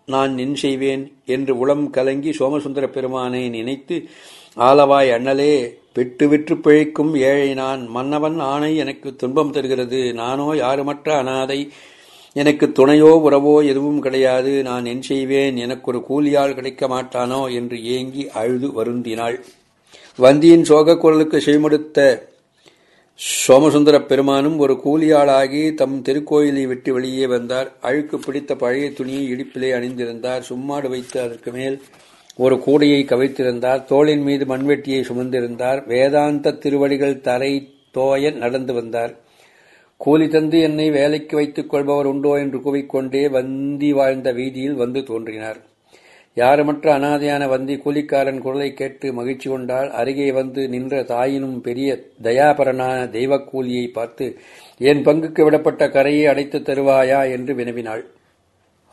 நான் நின் செய்வேன் என்று உளம் கலங்கி சோமசுந்தர பெருமானை நினைத்து ஆலவாய் அண்ணலே விட்டு விற்று பிழைக்கும் ஏழை நான். மன்னவன் ஆணை எனக்கு துன்பம் தருகிறது. நானோ யாருமற்ற அனாதை. எனக்கு துணையோ உறவோ எதுவும் கிடையாது. நான் என் செய்வேன். எனக்கு ஒரு கூலியால் கிடைக்க மாட்டானோ என்று ஏங்கி அழுது வருந்தினாள். வந்தியின் சோக குரலுக்கு செவிமடுத்த சோமசுந்தர பெருமானும் ஒரு கூலியாளாகி தம் திருக்கோயிலை விட்டு வெளியே வந்தார். அழுக்கு பிடித்த பழைய துணியை இடிப்பிலே அணிந்திருந்தார். சும்மாடு வைத்து அதற்கு மேல் ஒரு கூடையை கவிழ்த்திருந்தார். தோளின் மீது மண்வெட்டியை சுமந்திருந்தார். வேதாந்த திருவடிகள் தரை தோய நடந்து வந்தார். கூலி தந்து என்னை வேலைக்கு வைத்துக் கொள்பவர் உண்டோ என்று கூவிக்கொண்டே வந்தி வாழ்ந்த வீதியில் வந்து தோன்றினார். யாருமற்ற அனாதையான வந்தி கூலிக்காரன் குரலை கேட்டு மகிழ்ச்சி கொண்டால் அருகே வந்து நின்ற தாயினும் பெரிய தயாபரனான தெய்வக்கூலியை பார்த்து என் பங்குக்கு விடப்பட்ட கரையை அடைத்து தருவாயா? என்று வினவினாள்.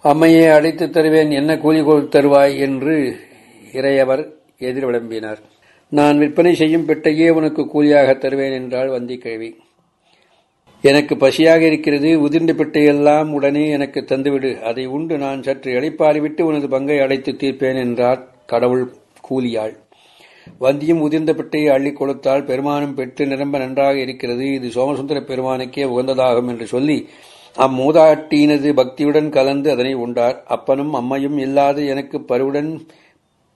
அம்மையை அடைத்து தருவேன். என்ன கூலி தருவாய்? என்று இறையவர் எதிர் விளம்பினார். நான் விற்பனை செய்யும் பெட்டையே உனக்கு கூலியாக தருவேன் என்றாள் வந்தி கிழவி. எனக்கு பசியாக இருக்கிறது உதிர்ந்த பிட்டையெல்லாம் உடனே எனக்கு தந்துவிடு. அதை உண்டு நான் சற்று இழைப்பாரிவிட்டு உனது பங்கை அடைத்து தீர்ப்பேன் என்றார் கடவுள் கூலியாள். வந்தியும் உதிர்ந்த பிட்டையை அள்ளிக் கொடுத்தால் பெருமானும் பெற்று நிரம்ப நன்றாக இருக்கிறது. இது சோமசுந்தர பெருமானுக்கே உகந்ததாகும் என்று சொல்லி அம்மூதாட்டியினது பக்தியுடன் கலந்து அதனை உண்டார். அப்பனும் அம்மையும் இல்லாது எனக்கு பருவுடன்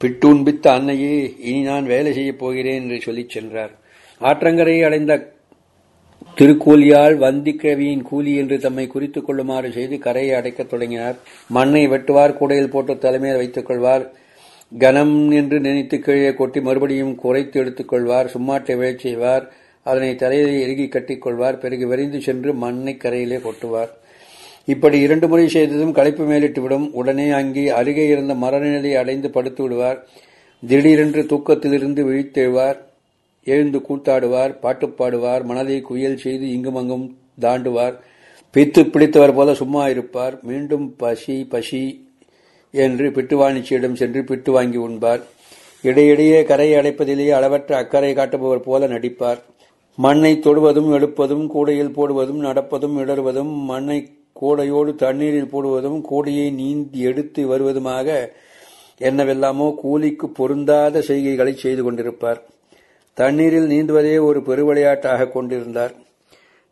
பிட்டுண்பித்த அன்னையே இனி நான் வேலை செய்யப் போகிறேன் என்று சொல்லிச் சென்றார். ஆற்றங்கரையை அடைந்த திருக்கூலியால் வந்திக்கிழவியின் கூலி என்று தம்மை குறித்துக் கொள்ளுமாறு செய்து கரையை அடைக்கத் தொடங்கினார். மண்ணை வெட்டுவார் கூடையில் போட்டு தலைமையில் வைத்துக் கொள்வார். கனம் என்று நினைத்து கீழே கொட்டி மறுபடியும் குறைத்து எடுத்துக் கொள்வார். சும்மாட்டை விழச் செய்வார். அதனை தலையிலே எருகி கட்டிக்கொள்வார் பிறகு விரைந்து சென்று மண்ணை கரையிலே கொட்டுவார். இப்படி இரண்டு முறை செய்ததும் களைப்பு மேலிட்டு விடும். உடனே அங்கே அருகே இருந்த மரநிலையை அடைந்து படுத்து விடுவார். திடீரென்று தூக்கத்திலிருந்து விழித்தெழுவார். எழுந்து கூத்தாடுவார் பாட்டு பாடுவார் மனதை குயல் செய்து இங்கும் அங்கும் தாண்டுவார். பித்து பிடித்தவர் போல சும்மா இருப்பார். மீண்டும் பசி பசி என்று பிட்டுவாணிச்சியிடம் சென்று பிட்டு வாங்கி உண்பார். இடையிடையே கரையை அடைப்பதிலேயே அளவற்ற அக்கறை காட்டுபவர் போல நடிப்பார். மண்ணை தொடுவதும் எடுப்பதும் கூடையில் போடுவதும் நடப்பதும் இடறுவதும் மண்ணை கூடையோடு தண்ணீரில் போடுவதும் கூடையை நீந்தி எடுத்து வருவதுமாக என்னவெல்லாமோ கூலிக்கு பொருந்தாத செய்கைகளை செய்து கொண்டிருப்பார். தண்ணீரில் நீந்துவதே ஒரு பெருவிளையாட்டாக கொண்டிருந்தார்.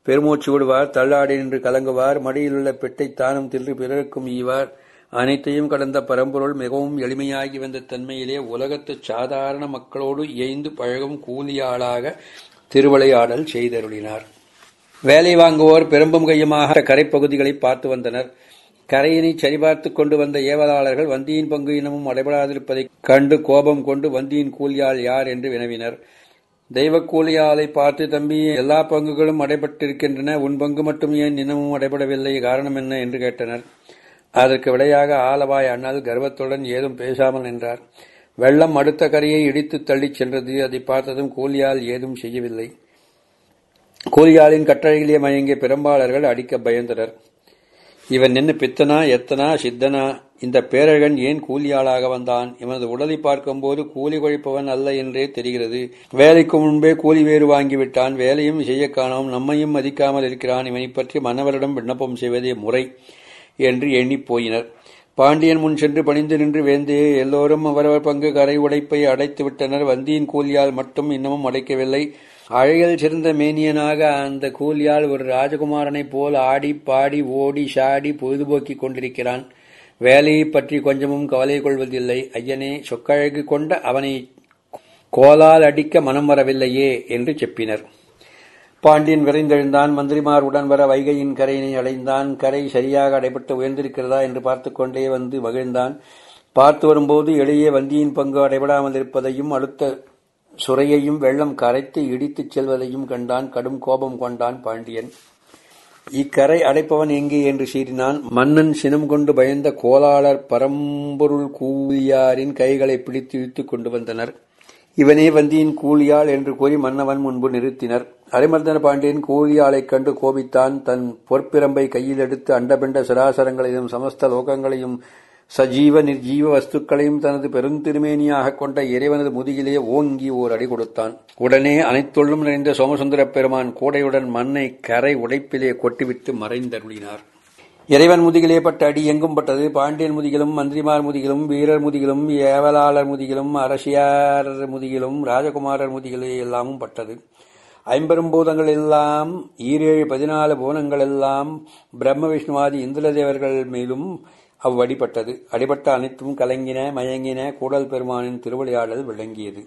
பெருமூச்சு விடுவார் தள்ளாடி நின்று கலங்குவார் மடியிலுள்ள பெட்டை தானும் தின்று பிறருக்கும் ஈவார். அனைத்தையும் கடந்த பரம்பொருள் மிகவும் எளிமையாகி வந்த தன்மையிலே உலகத்து சாதாரண மக்களோடு இயைந்து பழகும் கூலியாளாக திருவிளையாடல் செய்தருளினார். வேலை வாங்குவோர் பெரும்பும் கையுமாக கரைப்பகுதிகளை பார்த்து வந்தனர். கரையினை சரிபார்த்து கொண்டு வந்த ஏவலாளர்கள் வந்தியின் பங்கு இனமும் அடைபடாதிருப்பதைக் கண்டு கோபம் கொண்டு வந்தியின் கூலியாள் யார் என்று வினவினர். தெய்வ கூலியாளை பார்த்து தம்பி எல்லா பங்குகளும் அடைபட்டிருக்கின்றன. உன் பங்கு மட்டும் ஏன் இன்னமும் அடைபடவில்லை? காரணம் என்ன? என்று கேட்டனர். அதற்கு விடையாக ஆலவாய் அண்ணல் கர்வத்துடன் ஏதும் பேசாமல் நின்றார். வெள்ளம் அடுத்த கரையை இடித்து தள்ளிச் சென்றது. அதை பார்த்ததும் கூலியால் ஏதும் செய்யவில்லை. கூலியாளின் கட்டழகிலே மயங்கிய பெரும்பாளர்கள் அடிக்க பயந்தனர். இவன் என்ன பித்தனா எத்தனா சித்தனா இந்த பேரழகன் ஏன் கூலியாளாக வந்தான்? இவனது உடலை பார்க்கும்போது கூலி கொழிப்பவன் அல்ல என்றே தெரிகிறது. வேலைக்கு முன்பே கூலி வேறு வாங்கிவிட்டான் வேலையும் செய்ய காணோம் நம்மையும் மதிக்காமல் இருக்கிறான். இவனை பற்றி மன்னவரிடம் விண்ணப்பம் செய்வதே முறை என்று எண்ணிப் போயினர். பாண்டியன் முன் சென்று பணிந்து நின்று வேந்தே எல்லோரும் அவரவர் பங்கு கரை உடைப்பை அடைத்து விட்டனர் வந்தியின் கூலியால் மட்டும் இன்னமும் அடைக்கவில்லை. அழகில் சிறந்த மேனியனாக அந்த கூலியால் ஒரு ராஜகுமாரனைப் போல் ஆடி பாடி ஓடி சாடி பொழுதுபோக்கிக் கொண்டிருக்கிறான். வேலையைப் பற்றி கொஞ்சமும் கவலை கொள்வதில்லை. ஐயனே சொக்கழகு கொண்ட அவனை கோலால் அடிக்க மனம் வரவில்லையே என்று செப்பினர். பாண்டியன் விரைந்தெழுந்தான். மந்திரிமார் உடன் வர வைகையின் கரையினை அடைந்தான். கரை சரியாக அடைபட்டு உயர்ந்திருக்கிறதா என்று பார்த்து கொண்டே வந்து மகிழ்ந்தான். பார்த்து வரும்போது எளிய வந்தியின் பங்கு அடைபடாமல் இருப்பதையும் அழுத்த சுரையையும் வெள்ளம் கரைத்து இடித்துச் செல்வதையும் கண்டான் கடும் கோபம் கொண்டான் பாண்டியன். இக்கரை அடைப்பவன் எங்கே என்று சீறினான். மன்னன் சினம் கொண்டு பயந்த கோலாளர் பரம்பொருள் கூலியாரின் கைகளை பிடித்து இழுத்துக் கொண்டு வந்தனர். இவனே வந்தியின் கூலியாள் என்று கூறி மன்னவன் முன்பு நிறுத்தினர். அரிமர்தன பாண்டியன் கூலியாளைக் கண்டு கோபித்தான். தன் பொற்பிரம்பை கையில் எடுத்து அண்டபிண்ட சராசரங்களையும் சமஸ்த லோகங்களையும் சஜீவ நிர்ஜீவ வஸ்துக்களையும் தனது பெருந்திருமேனியாக கொண்ட இறைவனது முதுகிலே ஓங்கி ஓர் அடி கொடுத்தான். உடனே அனைத்துள்ளும் நிறைந்த சோமசுந்தரப் பெருமான் கூடையுடன் மண்ணை கரை உடைப்பிலே கொட்டிவிட்டு மறைந்தருளினார். இறைவன் முதுகிலே பட்ட அடி எங்கும் பட்டது. பாண்டியன் முதுகிலும் மந்திரிமார் முதுகிலும் வீரர் முதுகிலும் ஏவலாளர் முதுகிலும் அரசியார் முதுகிலும் ராஜகுமாரர் முதுகிலே எல்லாமும் பட்டது. ஐம்பெரும் பூதங்கள் எல்லாம் ஈரேழு பதினாலு புவனங்கள் எல்லாம் பிரம்ம விஷ்ணுவாதி இந்திரதேவர்கள் மேலும் அவ்வடிபட்டது. அடிபட்ட அனைத்தும் கலங்கின மயங்கின கூடல் பெருமானின் திருவிளையாடல் விளங்கியது.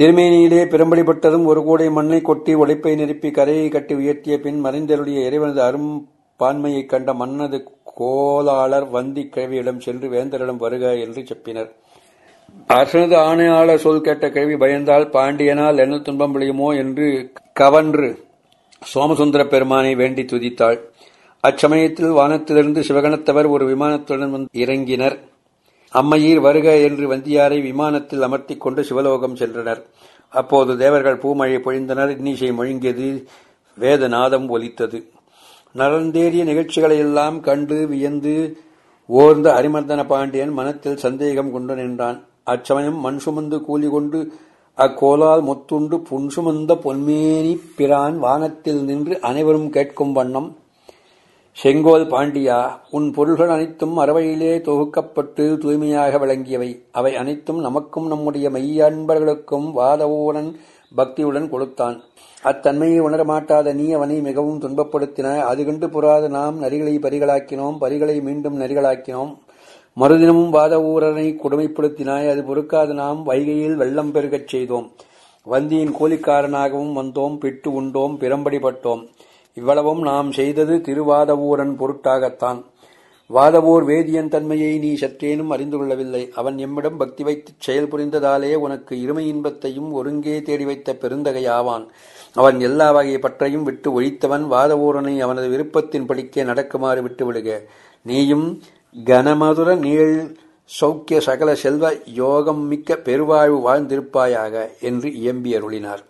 திருமேனியிலே பெரும்படிப்பட்டதும் ஒரு கூடை மண்ணை கொட்டி உடைப்பை நிரப்பி கரையை கட்டி உயர்த்திய பின் மறைந்தருடைய இறைவனது அரும் பான்மையைக் கண்ட மன்னது கோலாளர் வந்தி கிழவியிடம் சென்று வேந்தரிடம் வருக என்று செப்பினர். அரசனது ஆணையாளர் சொல் கேட்ட கிழவி பயந்தால் பாண்டியனால் என்ன துன்பம் விளையுமோ? என்று கவன்று சோமசுந்தர பெருமானை வேண்டி துதித்தாள். அச்சமயத்தில் வானத்திலிருந்து சிவகணத்தவர் ஒரு விமானத்துடன் வந்து இறங்கினர். அம்மையீர் வருக என்று வந்தியாரை விமானத்தில் அமர்த்திக் கொண்டு சிவலோகம் சென்றனர். அப்போது தேவர்கள் பூமழை பொழிந்தனர். இன்னிசை முழுங்கியது. வேதநாதம் ஒலித்தது. நடந்தேறிய நிகழ்ச்சிகளையெல்லாம் கண்டு வியந்து ஓர்ந்த அரிமர்தன பாண்டியன் மனத்தில் சந்தேகம் கொண்டு நின்றான். அச்சமயம் மண் சுமந்து கூலி கொண்டு அக்கோலால் முத்துண்டு புன்சுமந்த பொன்மேனி பிரான் வானத்தில் நின்று அனைவரும் கேட்கும் வண்ணம் செங்கோல் பாண்டியா உன் பொருள்கள் அனைத்தும் அறவையிலே தொகுக்கப்பட்டு தூய்மையாக விளங்கியவை. அவை அனைத்தும் நமக்கும் நம்முடைய மெய்யன்பர்களுக்கும் வாதவோடன் பக்தியுடன் கொடுத்தான். அத்தன்மையை உணரமாட்டாத நீ அவனை மிகவும் துன்பப்படுத்தின. அது கண்டு புறாத நாம் நரிகளை பரிகளாக்கினோம். பரிகளை மீண்டும் நரிகளாக்கினோம். மறுதினமும் வாத ஊரனை கொடுமைப்படுத்தினாய். அது பொறுக்காது நாம் வைகையில் வெள்ளம் பெருகச் செய்தோம். வந்தியின் கூலிக்காரனாகவும் வந்தோம். பிட்டு உண்டோம். பிறம்படிப்பட்டோம் இவ்வளவும் நாம் செய்தது திருவாதவூரன் பொருட்டாகத்தான். வாதவூர் வேதியன் தன்மையை நீ சற்றேனும் அறிந்து கொள்ளவில்லை. அவன் எம்மிடம் பக்தி வைத்துச் செயல் புரிந்ததாலே உனக்கு இருமை இன்பத்தையும் ஒருங்கே தேடி வைத்த பெருந்தகையாவான். அவன் எல்லா வகை பற்றையும் விட்டு ஒழித்தவன் வாதவூரனை அவனது விருப்பத்தின் படிக்க நடக்குமாறு விட்டுவிடுக. நீயும் கனமதுர நீள் சௌக்கிய சகல செல்வ யோகம் மிக்க பெருவாழ்வு வாழ்ந்திருப்பாயாக என்று இயம்பி அருளினார்.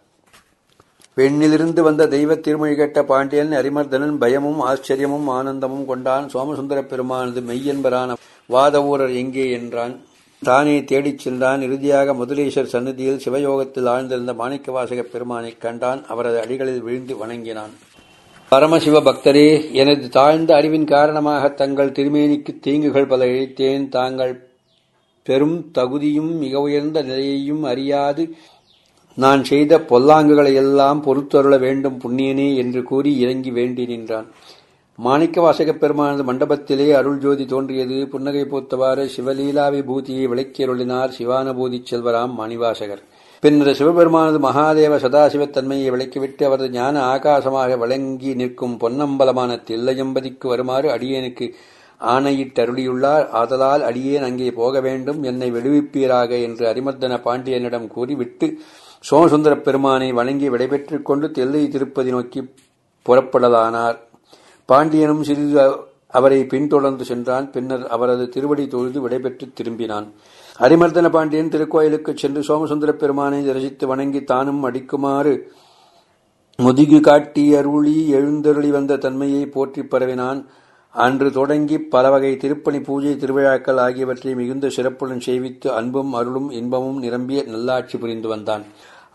பெண்ணிலிருந்து வந்த தெய்வ திருமொழி கேட்ட பாண்டியன் அரிமர்தனன் பயமும் ஆச்சரியமும் ஆனந்தமும் கொண்டான். சோமசுந்தர பெருமானது மெய்யன்பரான வாதவூரர் எங்கே என்றான். தானே தேடிச் சென்றான். இறுதியாக முதலீஸ்வர் சந்நிதியில் சிவயோகத்தில் ஆழ்ந்திருந்த மாணிக்கவாசக பெருமானைக் கண்டான். அவரது அடிகளில் விழுந்து வணங்கினான். பரமசிவ பக்தரே எனது தாழ்ந்த அறிவின் காரணமாக தங்கள் திருமேனிக்கு தீங்குகள் பல இழைத்தேன். தாங்கள் பெரும் தகுதியும் மிக உயர்ந்த நிலையையும் அறியாது. நான் செய்த பொல்லாங்குகளை எல்லாம் பொறுத்தருள வேண்டும் புண்ணியனே என்று கூறி இறங்கி வேண்டி நின்றான். மாணிக்க வாசகப் பெருமானது மண்டபத்திலே அருள் ஜோதி தோன்றியது. புன்னகை போத்தவாறு சிவலீலா விபூதியை விளக்கியருளினார் சிவானுபூதி செல்வராம் மணிவாசகர். பின்னர் சிவபெருமானது மகாதேவ சதாசிவத்தன்மையை விளக்கிவிட்டு அவரது ஞான ஆகாசமாக வழங்கி நிற்கும் பொன்னம்பலமான தில்லையம்பதிக்கு வருமாறு அடியேனுக்கு ஆணையிட்டருளியுள்ளார். ஆதலால் அடியேன் அங்கே போக வேண்டும். என்னை விடுவிப்பீராக என்று அரிமர்தன பாண்டியனிடம் கூறிவிட்டு சோமசுந்தரப் பெருமானை வணங்கி விடைபெற்றுக் கொண்டு தெல்லை திருப்பதி நோக்கி புறப்படலானார். பாண்டியனும் சிறிது அவரை பின்தொடர்ந்து சென்றான். பின்னர் அவரது திருவடி தொழுது விடைபெற்று திரும்பினான். அரிமர்தன பாண்டியன் திருக்கோயிலுக்கு சென்று சோமசுந்தர பெருமானை தரிசித்து வணங்கி தானும் அடிக்குமாறு முதுகு காட்டி அருளி எழுந்தருளி வந்த தன்மையை போற்றி பரவினான். அன்று தொடங்கி பலவகை திருப்பணி பூஜை திருவிழாக்கள் ஆகியவற்றை மிகுந்த சிறப்புடன் செய்வித்து அன்பும் அருளும் இன்பமும் நிரம்பிய நல்லாட்சி புரிந்து வந்தான்.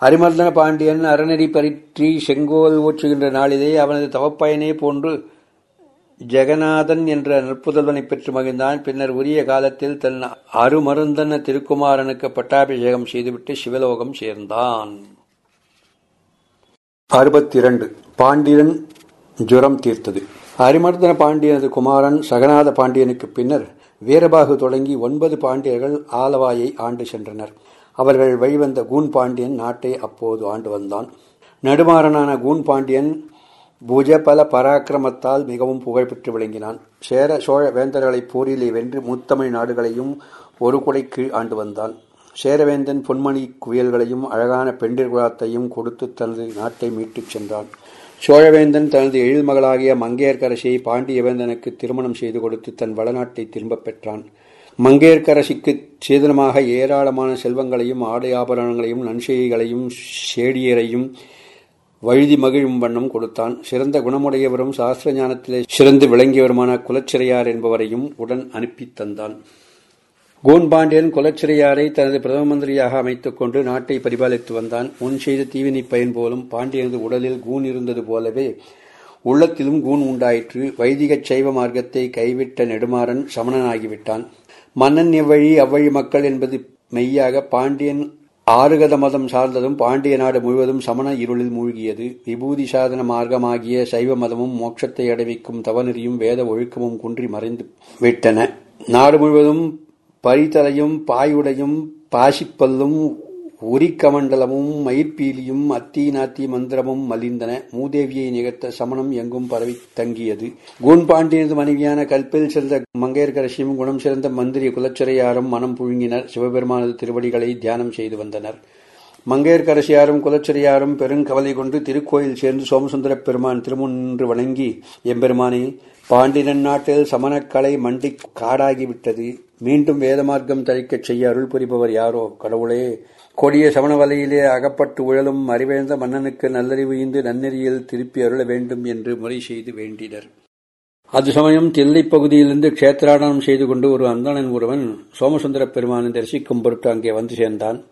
அரிமர்தன பாண்டியன் அறநெறி பற்றி செங்கோல் ஓற்றுகின்ற நாளிலே அவனது தவப்பயனே போன்று ஜெகநாதன் என்ற நற்புதல்வனை பெற்று மகிழ்ந்தான். பின்னர் உரிய காலத்தில் தன் அருமருந்தன திருக்குமாரனுக்கு பட்டாபிஷேகம் செய்துவிட்டு சிவலோகம் சேர்ந்தான். அறுபத்தி இரண்டு பாண்டியன் ஜுரம் தீர்த்தது. அரிமர்தன பாண்டியனது குமாரன் சகநாத பாண்டியனுக்கு பின்னர் வீரபாகு தொடங்கி ஒன்பது பாண்டியர்கள் ஆலவாயை ஆண்டு சென்றனர். அவர்கள் வழிவந்த கூன் பாண்டியன் நாட்டை அப்போது ஆண்டு வந்தான். நடுமாறனான கூன் பாண்டியன் புஜபல பராக்கிரமத்தால் மிகவும் புகழ்பெற்று விளங்கினான். சேர சோழ வேந்தர்களை போரிலே வென்று முத்தமிழ் நாடுகளையும் ஒரு குடை கீழ் ஆண்டு வந்தான். சேரவேந்தன் பொன்மணி குவியல்களையும் அழகான பெண்டிர் குலாத்தையும் கொடுத்து தனது நாட்டை மீட்டுச் சென்றான். சோழவேந்தன் தனது எழில் மகளாகிய மங்கையர்க்கரசியை பாண்டியவேந்தனுக்கு திருமணம் செய்து கொடுத்து தன் வளநாட்டை திரும்பப் பெற்றான். மங்கையர்க்கரசிக்கு சேதனமாக ஏராளமான செல்வங்களையும் ஆடை ஆபரணங்களையும் நன்செய்களையும் சேடியரையும் வழுதி மகிழும் வண்ணம் கொடுத்தான். சிறந்த குணமுடையவரும் சாஸ்திர ஞானத்திலே சிறந்து விளங்கியவருமான குலச்சிறையார் என்பவரையும் உடன் அனுப்பித் தந்தான். கோன்பாண்டியன் குலச்சிறையாரை தனது பிரதம மந்திரியாக அமைத்துக் கொண்டு நாட்டை பரிபாலித்து வந்தான். முன் செய்த தீவினை பயன் போலும் பாண்டியனது உடலில் கூன் இருந்தது போலவே உள்ளத்திலும் கூன் உண்டாயிற்று. வைதிக சைவ மார்க்கத்தை கைவிட்ட நெடுமாறன் சமணனாகிவிட்டான். மன்னன் எவ்வழி அவ்வழி மக்கள் என்பது மெய்யாக பாண்டியன் ஆறுகத மதம் சார்ந்ததும் பாண்டிய நாடு முழுவதும் சமண இருளில் மூழ்கியது. விபூதி சாதன மார்க்கமாகிய சைவ மதமும் மோட்சத்தை அடைவிக்கும் தவநெறியும் வேத ஒழுக்கமும் குன்றி மறைந்து விட்டன. நாடு முழுவதும் பரிதலையும் பாயுடையும் பாசிப்பல்லும் உரிக்கமண்டலமும் மயிர்பீலியும் அத்தி நாத்தி மந்திரமும் மலிந்தன. மூதேவியை நிகழ்த்த சமணம் எங்கும் பரவி தங்கியது. கூன்பாண்டியனது மனைவியான கல்பில் சிறந்த மங்கையர்கரசியும் குணம் சிறந்த மந்திரி குலச்சிறையாரும் மனம் புழுங்கினர். சிவபெருமானது திருவடிகளை தியானம் செய்து வந்தனர். மங்கையர்கரசியாரும் குலச்சிறையாரும் பெருங்கவலை கொண்டு திருக்கோயில் சேர்ந்து சோமசுந்தர பெருமான் திருமுன்று வணங்கி எம்பெருமானே பாண்டியன் நாட்டில் சமணக்கலை மண்டி காடாகிவிட்டது மீண்டும் வேதமார்க்கம் தழிக்கச் செய்ய அருள் புரிபவர் யாரோ? கடவுளே கொடிய சமணவலையிலே அகப்பட்டு உழலும் அறிவேந்த மன்னனுக்கு நல்லறிவு ஈந்து நன்னெறியில் திருப்பி அருள வேண்டும் என்று முறை செய்து வேண்டினர். அது சமயம் தில்லைப் பகுதியிலிருந்து க்ஷேத்ராடனம் செய்து கொண்டு ஒரு அந்தணன் ஒருவன் சோமசுந்தர பெருமானை தரிசிக்கும் பொருட்டு அங்கே வந்து சேர்ந்தான்.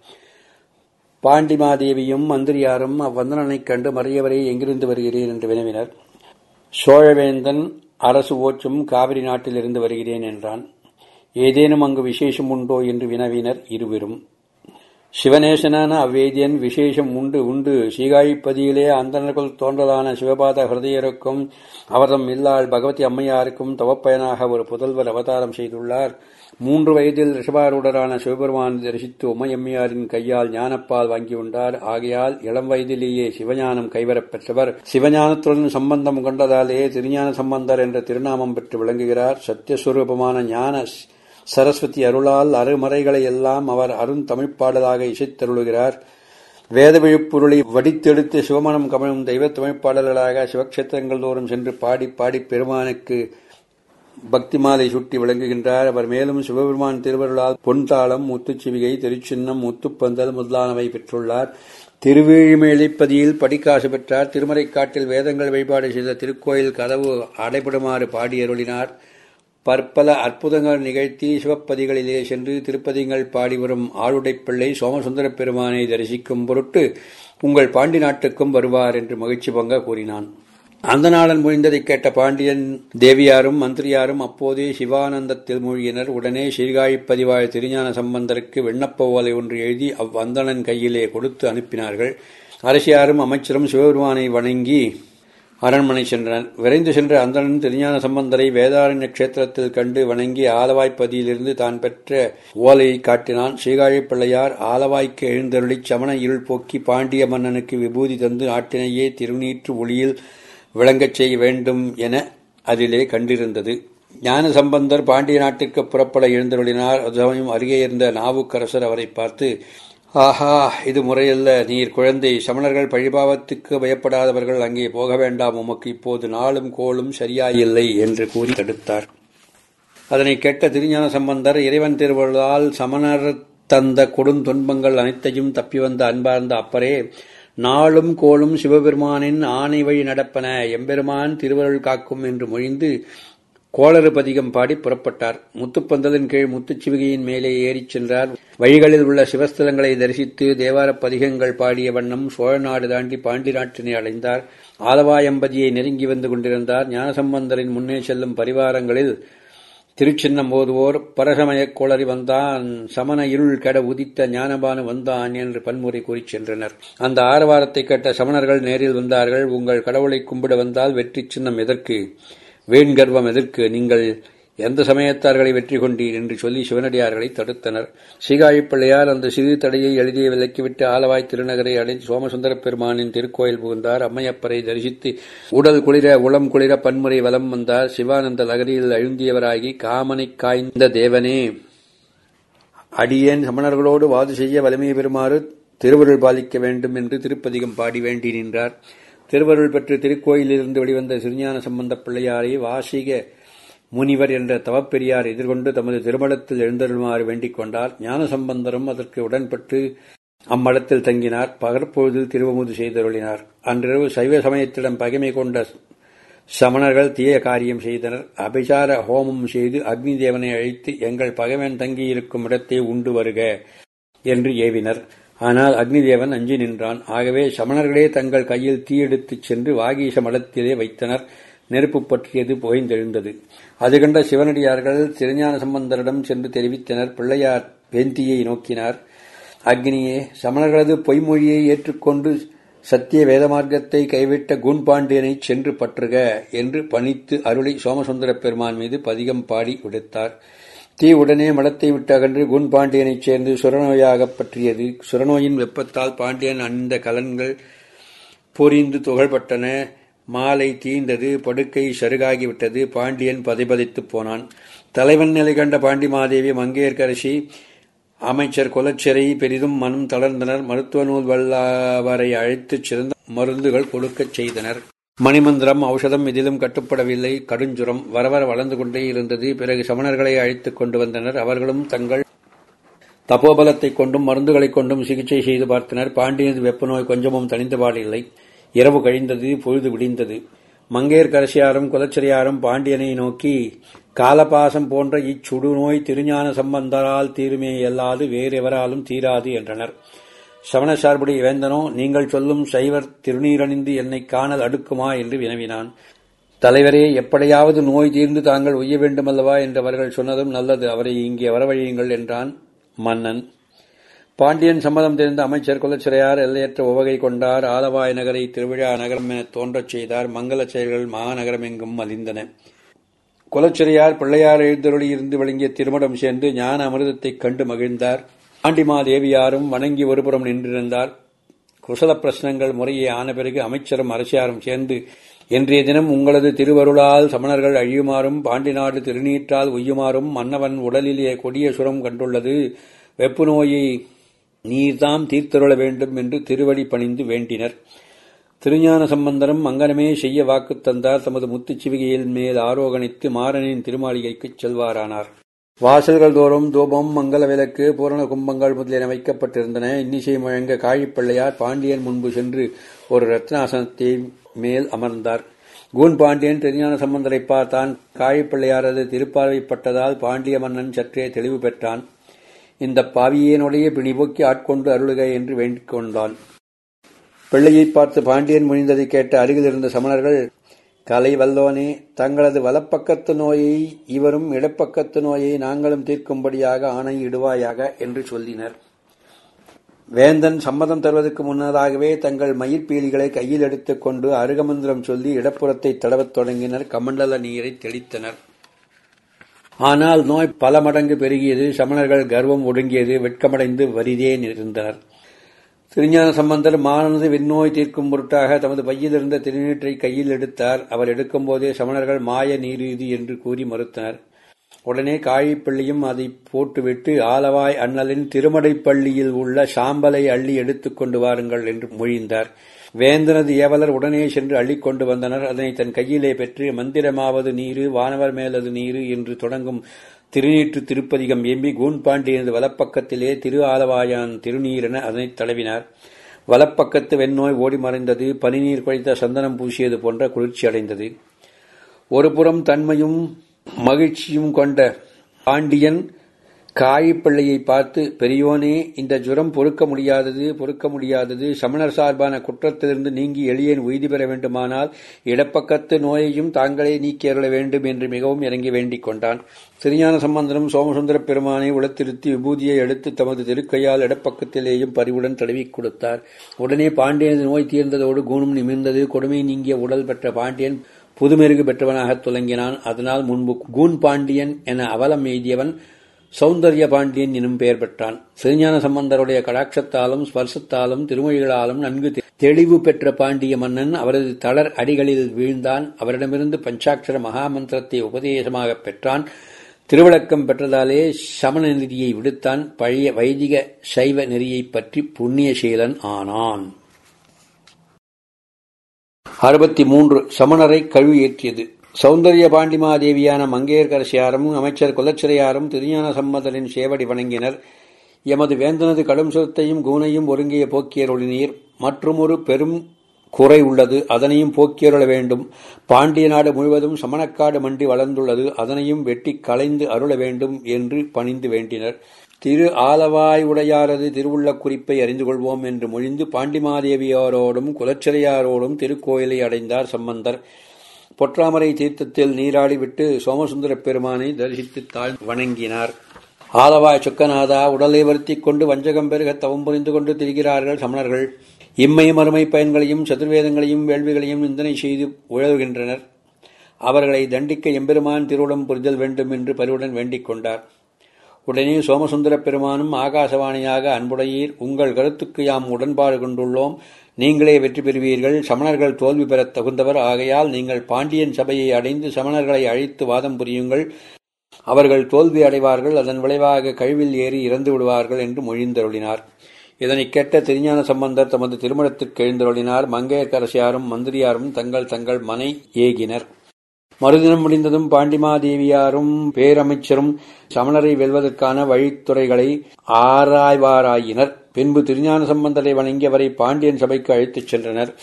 பாண்டிமாதேவியும் மந்திரியாரும் அவ்வந்தனனைக் கண்டு மறையவரை எங்கிருந்து வருகிறேன் என்று வினவினர். சோழவேந்தன் அரசு ஓச்சும் காவிரி நாட்டிலிருந்து வருகிறேன் என்றான். ஏதேனும் அங்கு விசேஷம் உண்டோ என்று வினவினர் இருவரும். சிவநேசனான அவ்வேதியன் விசேஷம் உண்டு உண்டு. சீகாழிப்பதியிலே அந்தனர்கள் தோன்றலான சிவபாத ஹிருதயருக்கும் அவதம் இல்லாள் பகவதி அம்மையாருக்கும் தவப்பயனாக ஒரு புதல்வர் அவதாரம் செய்துள்ளார். மூன்று வயதில் ரிஷபாரூடரான சிவபெருமான் தரிசித்து உமையம்மையாரின் கையால் ஞானப்பால் வாங்கியுண்டார் ஆகையால் இளம் வயதிலேயே சிவஞானம் கைவரப் பெற்றவர். சிவஞானத்துடன் சம்பந்தம் கொண்டதாலே திருஞான சம்பந்தர் என்ற திருநாமம் பெற்று விளங்குகிறார். சத்தியஸ்வரூபமான ஞான சரஸ்வதி அருளால் அருமறைகளை எல்லாம் அவர் அருந்தமிழ்ப்பாடலாக இசைத்தருளுகிறார். வேத விழுப்பொருளை வடித்தெடுத்து சிவமனம் கமழும் தெய்வ தமிழ்ப்பாடல்களாக சிவக்ஷேத்திரங்கள் தோறும் சென்று பாடி பாடி பெருமானுக்கு பக்தி மாலை சுட்டி விளங்குகின்றார். அவர் மேலும் சிவபெருமான் திருவருளால் பொன்தாளம் முத்துச்சிவிகை திருச்சின்னம் முத்துப்பந்தல் முதலானவை பெற்றுள்ளார். திருவேழிமேலிப்பதியில் படிக்காசு பெற்றார். திருமறைக்காட்டில் வேதங்கள் வழிபாடு செய்த திருக்கோயில் கதவு அடைபடுமாறு பாடியருளினார். பற்பல அற்புதங்கள் நிகழ்த்தி சிவப்பதிகளிலே சென்று திருப்பதிகள் பாடி வரும் ஆளுடைப் பிள்ளை பெருமானை தரிசிக்கும் பொருட்டு உங்கள் பாண்டி நாட்டுக்கும் வருவார் என்று மகிழ்ச்சி பங்க கூறினான். அந்த நாளன் முடிந்ததைக் கேட்ட பாண்டியன் தேவியாரும் மந்திரியாரும் அப்போதே சிவானந்தத்தில் மூழ்கினர். உடனே சீர்காழிப்பதிவாய் திருஞான சம்பந்தருக்கு விண்ணப்ப ஓலை ஒன்று எழுதி அவ்வந்தனன் கையிலே கொடுத்து அனுப்பினார்கள். அரசியாரும் அமைச்சரும் சிவபெருமானை வணங்கி அரண்மனை சென்றான். விரைந்து சென்ற அந்தணன் திருஞான சம்பந்தரை வேதாரண்ய கஷேத்திரத்தில் கண்டு வணங்கி ஆலவாய்ப்பதியிலிருந்து தான் பெற்ற ஓலையை காட்டினான். ஸ்ரீகாழிப்பிள்ளையார் ஆலவாய்க்கு எழுந்தருளிச் சமண இருள் போக்கி பாண்டிய மன்னனுக்கு விபூதி தந்து ஆட்டினையே திருநீற்று ஒளியில் விளங்கச் செய்ய வேண்டும் என அதிலே கண்டிருந்தது. ஞான சம்பந்தர் பாண்டிய நாட்டிற்கு புறப்பட எழுந்தருளினார். அது சமயம் அருகே இருந்த நாவுக்கரசர் அவரை பார்த்து ஆஹா இது முறையல்ல. நீர் குழந்தை சமணர்கள் பழிபாவத்துக்கு பயப்படாதவர்கள் அங்கே போக வேண்டாம். உமக்கு இப்போது நாளும் கோளும் சரியாயில்லை என்று கூறி தடுத்தார். அதனை கேட்ட திருஞான சம்பந்தர் இறைவன் திருவள்ளால் சமணர் தந்த கொடுந்துன்பங்கள் அனைத்தையும் தப்பி வந்த அன்பார்ந்த அப்பரே நாளும் கோளும் சிவபெருமானின் ஆணை வழி நடப்பன. எம்பெருமான் திருவருள் காக்கும் என்று மொழிந்து கோளறு பதிகம் பாடி புறப்பட்டார். முத்துப்பந்தலின் கீழ் முத்துச்சிவிகையின் மேலே ஏறிச் சென்றார். வழிகளில் உள்ள சிவஸ்தலங்களை தரிசித்து தேவாரப் பதிகங்கள் பாடிய வண்ணம் சோழநாடு தாண்டி பாண்டி நாட்டினை அடைந்தார். ஆலவாயம்பதியை நெருங்கி வந்து கொண்டிருந்தார். ஞானசம்பந்தரின் முன்னே செல்லும் பரிவாரங்களில் திருச்சின்னம் ஓதுவோர் பரசமயக் கோளறி வந்தான் சமண இருள் கெட உதித்த ஞானபானு வந்தான் என்று பன்முறை கூறிச் சென்றனர். அந்த ஆரவாரத்தை கேட்ட சமணர்கள் நேரில் வந்தார்கள். உங்கள் கடவுளை கும்பிட வந்தால் வெற்றி சின்னம் எதற்கு? வேண்கர்வம் எதற்கு? நீங்கள் எந்த சமயத்தார்களை வெற்றி கொண்டீர் என்று சொல்லி சிவனடியார்களை தடுத்தனர். சீகாழிப் பிள்ளையார் அந்த சிறு தடையை எழுதிய விலக்கிவிட்டு ஆலவாய் திருநகரை அடைந்து சோமசுந்தர பெருமானின் திருக்கோயில் புகுந்தார். அம்மையப்பரை தரிசித்து உடல் குளிர உளம் குளிர பன்முறை வலம் வந்தார். சிவானந்த நகரியில் அழுந்தியவராகி காமனை காய்ந்த தேவனே அடியேன் சமணர்களோடு வாது செய்ய வலிமையை பெறுமாறு திருவருள் பாலிக்க வேண்டும் என்று திருப்பதிகம் பாடி வேண்டி நின்றார். திருவருள் பெற்று திருக்கோயிலிருந்து வெளிவந்த சிறுஞான சம்பந்த பிள்ளையாரை வாசிக முனிவர் என்ற தவப்பெரியார் எதிர்கொண்டு தமது திருமணத்தில் எழுந்தருமாறு வேண்டிக் கொண்டார். ஞானசம்பந்தரும் அதற்கு உடன்பட்டு அம்மடத்தில் தங்கினார். பகற்பொழுதில் திருவமுது செய்தருளினார். அன்றிரவு சைவ சமயத்திடம் பகைமை கொண்ட சமணர்கள் தீய காரியம் செய்தனர். அபிசார ஹோமம் செய்து அக்னி தேவனை அழைத்து எங்கள் பகைவன் தங்கியிருக்கும் இடத்தை உண்டு வருக என்று ஏவினர். ஆனால் அக்னிதேவன் அஞ்சி நின்றான். ஆகவே சமணர்களே தங்கள் கையில் தீயெடுத்துச் சென்று வாகீச மடத்திலே வைத்தனர். நெருப்பு பற்றியது புகைந்தெழுந்தது. அது கண்ட சிவனடியார்கள் திருஞான சம்பந்தரிடம் சென்று தெரிவித்தனர். பிள்ளையார் வேந்தியை நோக்கினார். அக்னியே சமணர்களது பொய்மொழியை ஏற்றுக்கொண்டு சத்திய வேதமார்க்கத்தை கைவிட்ட குண்பாண்டியனை சென்று பற்றுக என்று பணித்து அருளை சோமசுந்தர பெருமான் மீது பதிகம் பாடி விடுத்தார் தீ உடனே மலத்தை விட்டு அகன்று குண் பாண்டியனைச் சேர்ந்து சுரநோயாகப் பற்றியது. சுரநோயின் வெப்பத்தால் பாண்டியன் அந்த கலன்கள் பொறிந்து துகள்பட்டன. மாலை தீந்தது படுக்கை சருகாகிவிட்டது. பாண்டியன் பதைபதைத்துப் போனான். தலைவன் நிலை கண்ட பாண்டிமாதேவி மங்கையர்கரசி அமைச்சர் குலச்சிறை பெரிதும் மனம் தளர்ந்தனர். மருத்துவ நூல் வல்லவரை அழைத்துச் சிறந்த மருந்துகள் கொடுக்கச் செய்தனர். மணிமந்திரம் ஔஷதம் இதிலும் கட்டுப்படவில்லை. கடுஞ்சுரம் வரவர வளர்ந்து கொண்டே இருந்தது. பிறகு சமணர்களை அழைத்துக் கொண்டு வந்தனர். அவர்களும் தங்கள் தபோபலத்தைக் கொண்டும் மருந்துகளைக் கொண்டும் சிகிச்சை செய்து பார்த்தனர். பாண்டியனது வெப்ப நோய் கொஞ்சமும் தணிந்தபாடில்லை இரவு கழிந்தது பொழுது விடிந்தது. மங்கையர்கரசியாரும் குலச்சரியாரும் பாண்டியனை நோக்கி காலபாசம் போன்ற இச்சுடுநோய் திருஞான சம்பந்தரால் தீருமே அல்லாது வேறெவராலும் தீராது என்றனர். சமண சார்புடைய வேந்தனோ நீங்கள் சொல்லும் சைவர் திருநீரணிந்து என்னை காணல் அடுக்குமா என்று வினவினான். தலைவரே எப்படியாவது நோய் தீர்ந்து தாங்கள் உய்ய வேண்டுமல்லவா என்று அவர்கள் சொன்னதும் நல்லது. அவரை இங்கே வரவழியுங்கள் என்றான் மன்னன். பாண்டியன் சம்மதம் தெரிந்த அமைச்சர் குலச்சிறையார் எல்லையற்ற உவகை கொண்டார். ஆலவாய் நகரை திருவிழா நகரம் என தோன்றச் செய்தார். மங்கள செயல்கள் மாநகரம் எங்கும் மலிந்தன. குலச்சிறையார் பிள்ளையார் எழுந்தருளி இருந்து விளங்கிய திருமணம் சேர்ந்து ஞான அமிர்தத்தைக் கண்டு மகிழ்ந்தார். பாண்டிமாதேவியாரும் வணங்கி ஒருபுறம் நின்றிருந்தார். குசல பிரശ്னங்கள் முறையே ஆன பிறகு அமைச்சரும் அரசியாரும் சேர்ந்து இன்றைய தினம் உங்களது திருவருளால் சமணர்கள் அழியுமாறும் பாண்டி நாடு திருநீற்றால் உய்யுமாறும் மன்னவன் உடலிலே கொடிய சுரம் கண்டுள்ளது. வெப்பு நோயை நீர்தாம் தீர்த்தருள வேண்டும் என்று திருவடி பணிந்து வேண்டினர். திருஞான சம்பந்தரும் அங்கனமே செய்ய வாக்கு தந்தார். தமது முத்துச்சிவிகையின் மேல் ஆரோகணித்து மாறனின் திருமாளிகைக்குச் செல்வாரானார். வாசல்கள் தோறும் தூபம் மங்கள விளக்கு பூரண கும்பங்கள் முதலியன வைக்கப்பட்டிருந்தன. இன்னிசை முழங்க காழிப்பிள்ளையார் பாண்டியன் முன்பு சென்று ஒரு ரத்னாசனத்தை மேல் அமர்ந்தார். கூன் பாண்டியன் திருஞான சம்பந்தரை பார்த்தான். காழிப்பிள்ளையாரது திருப்பார்வைப்பட்டதால் பாண்டிய மன்னன் சற்றே தெளிவு பெற்றான். இந்த பாவியனுடைய பிணிபோக்கி ஆட்கொண்டு அருளுக என்று வேண்டிக் கொண்டான் பிள்ளையை பார்த்து பாண்டியன் முனிந்ததை கேட்ட அருகில் இருந்த சமணர்கள் கலை வல்லோனே தங்களது வலப்பக்கத்து நோயை இவரும் இடப்பக்கத்து நோயை நாங்களும் தீர்க்கும்படியாக ஆணையிடுவாயாக என்று சொல்லினர். வேந்தன் சம்மதம் தருவதற்கு முன்னதாகவே தங்கள் மயிர்பீலிகளை கையில் எடுத்துக் கொண்டு அருகமந்திரம் சொல்லி இடப்புறத்தை தடவத் தொடங்கினர். கமண்டல நீரை தெளித்தனர். ஆனால் நோய் பல மடங்கு பெருகியது சமணர்கள் கர்வம் ஒடுங்கியது வெட்கமடைந்து வரிதே இருந்தனர் திருஞான சம்பந்தர் மானது விண்ணோய் தீர்க்கும் பொருட்டாக தமது பையிலிருந்த திருநீற்றை கையில் எடுத்தார். அவர் எடுக்கும்போதே சமணர்கள் மாய நீரீதி இது என்று கூறி மறுத்தனர் உடனே காழிப்பள்ளியும் அதை போட்டுவிட்டு ஆலவாய் அண்ணலின் திருமடைப்பள்ளியில் உள்ள சாம்பலை அள்ளி எடுத்துக் கொண்டு வாருங்கள் என்று மொழிந்தார். வேந்தனது ஏவலர் உடனே சென்று அள்ளிக்கொண்டு வந்தனர். அதனை தன் கையிலே பெற்று மந்திரமாவது நீரு வானவர் மேலது நீரு என்று தொடங்கும் திருநீற்று திருப்பதிகம் எம்பி கூன்பாண்டியனது வலப்பக்கத்திலே திரு ஆலவாயான் திருநீரென அதனைத் தழுவினார் வலப்பக்கத்து வெண்ணோய் ஓடி மறைந்தது பனிநீர் குழைத்த சந்தனம் பூசியது போன்ற குளிர்ச்சி அடைந்தது. ஒருபுறம் தன்மையும் மகிழ்ச்சியும் கொண்ட பாண்டியன் காயிப்பிள்ளையை பார்த்து பெரியோனே இந்த ஜுரம் பொறுக்க முடியாதது பொறுக்க முடியாதது. சமணர் சார்பான குற்றத்திலிருந்து நீங்கி எளியேன் உய்தி பெற வேண்டுமானால் இடப்பக்கத்து நோயையும் தாங்களே நீக்கியருள வேண்டும் என்று மிகவும் இறங்கி வேண்டிக் கொண்டான். திருஞான சம்பந்தனும் சோமசுந்தரப் பெருமானை உளத்திருத்தி விபூதியை எடுத்து தமது திருக்கையால் இடப்பக்கத்திலேயும் பரிவுடன் தடவிக் கொடுத்தார். உடனே பாண்டியனது நோய் தீர்ந்ததோடு கூணும் நிமிர்ந்தது. கொடுமை நீங்கிய உடல் பெற்ற பாண்டியன் புதுமெருகு பெற்றவனாக துலங்கினான். அதனால் முன்பு கூன் பாண்டியன் என அவலம் எய்தியவன் சௌந்தர்ய பாண்டியன் எனும் பெயர் பெற்றான். சிறுஞான சம்பந்தருடைய கடாட்சத்தாலும் ஸ்பர்சத்தாலும் திருமொழிகளாலும் நன்கு தெளிவு பெற்ற பாண்டிய மன்னன் அவரது தளர் அடிகளில் வீழ்ந்தான். அவரிடமிருந்து பஞ்சாட்சர மகாமந்திரத்தை உபதேசமாக பெற்றான். திருவிளக்கம் பெற்றதாலே சமண நெறியை விடுத்தான். பழைய வைதிக சைவ நெறியைப் பற்றி புண்ணியசீலன் ஆனான். அறுபத்தி மூன்று. சமணரை கழுவி ஏற்றியது. சௌந்தரிய பாண்டிமாதேவியான மங்கையர்கரசியாரும் அமைச்சர் குலச்சிறையாரும் திருஞான சம்மதலின் சேவடி வணங்கினர். எமது வேந்தனது கடும் சொத்தையும் கூனையும் ஒருங்கிய போக்கியருளினீர் மற்றுமொரு பெரும் குறை உள்ளது அதனையும் போக்கியருள வேண்டும். பாண்டிய நாடு முழுவதும் சமணக்காடு மண்டி வளர்ந்துள்ளது அதனையும் வெட்டி களைந்து அருள வேண்டும் என்று பணிந்து வேண்டினர். திரு ஆலவாய் உடையாரது திருவுள்ள குறிப்பை அறிந்து கொள்வோம் என்று மொழிந்து பாண்டிமாதேவியாரோடும் குலச்சிறையாரோடும் திருக்கோயிலை அடைந்தார் சம்பந்தர். பொற்றாமரை தீர்த்தத்தில் நீராடிவிட்டு சோமசுந்தர பெருமானை தரிசித்து தாழ் வணங்கினார். ஆலவாய் சுக்கநாதா உடலை வருத்தி கொண்டு வஞ்சகம் பெருக தவம் புரிந்து கொண்டு திரிகிறார்கள் சமணர்கள். இம்மை மறுமை பயன்களையும் சதுர்வேதங்களையும் வேள்விகளையும் நிந்தனை செய்து உழவுகின்றனர் அவர்களை தண்டிக்க எம்பெருமான் திருவுடம் புரிதல் வேண்டும் என்று பரிவுடன் வேண்டிக் கொண்டார். உடனே சோமசுந்தர பெருமானும் ஆகாசவாணியாக அன்புடையீர் உங்கள் கருத்துக்கு யாம் உடன்பாடு கொண்டுள்ளோம். நீங்களே வெற்றி பெறுவீர்கள். சமணர்கள் தோல்வி பெறத் தகுந்தவர். ஆகையால் நீங்கள் பாண்டியன் சபையை அடைந்து சமணர்களை அழைத்து வாதம் புரியுங்கள். அவர்கள் தோல்வி அடைவார்கள். அதன் விளைவாக கழிவில் ஏறி இறந்து விடுவார்கள் என்று மொழிந்தருளினார். இதனை கேட்ட திருஞான சம்பந்தர் தமது திருமணத்திற்கு எழுந்தருளினார். மங்கையர்க்கரசியாரும் மந்திரியாரும் தங்கள் தங்கள் மனை ஏகினர். மறுதினம் முடிந்ததும் பாண்டிமாதேவியாரும் பேரமைச்சரும் சமணரை வெல்வதற்கான வழித்துறைகளை ஆராய்வாராயினர். பின்பு திருஞான சம்பந்தரை வணங்கி அவரை பாண்டியன் சபைக்கு அழைத்துச் சென்றனர்.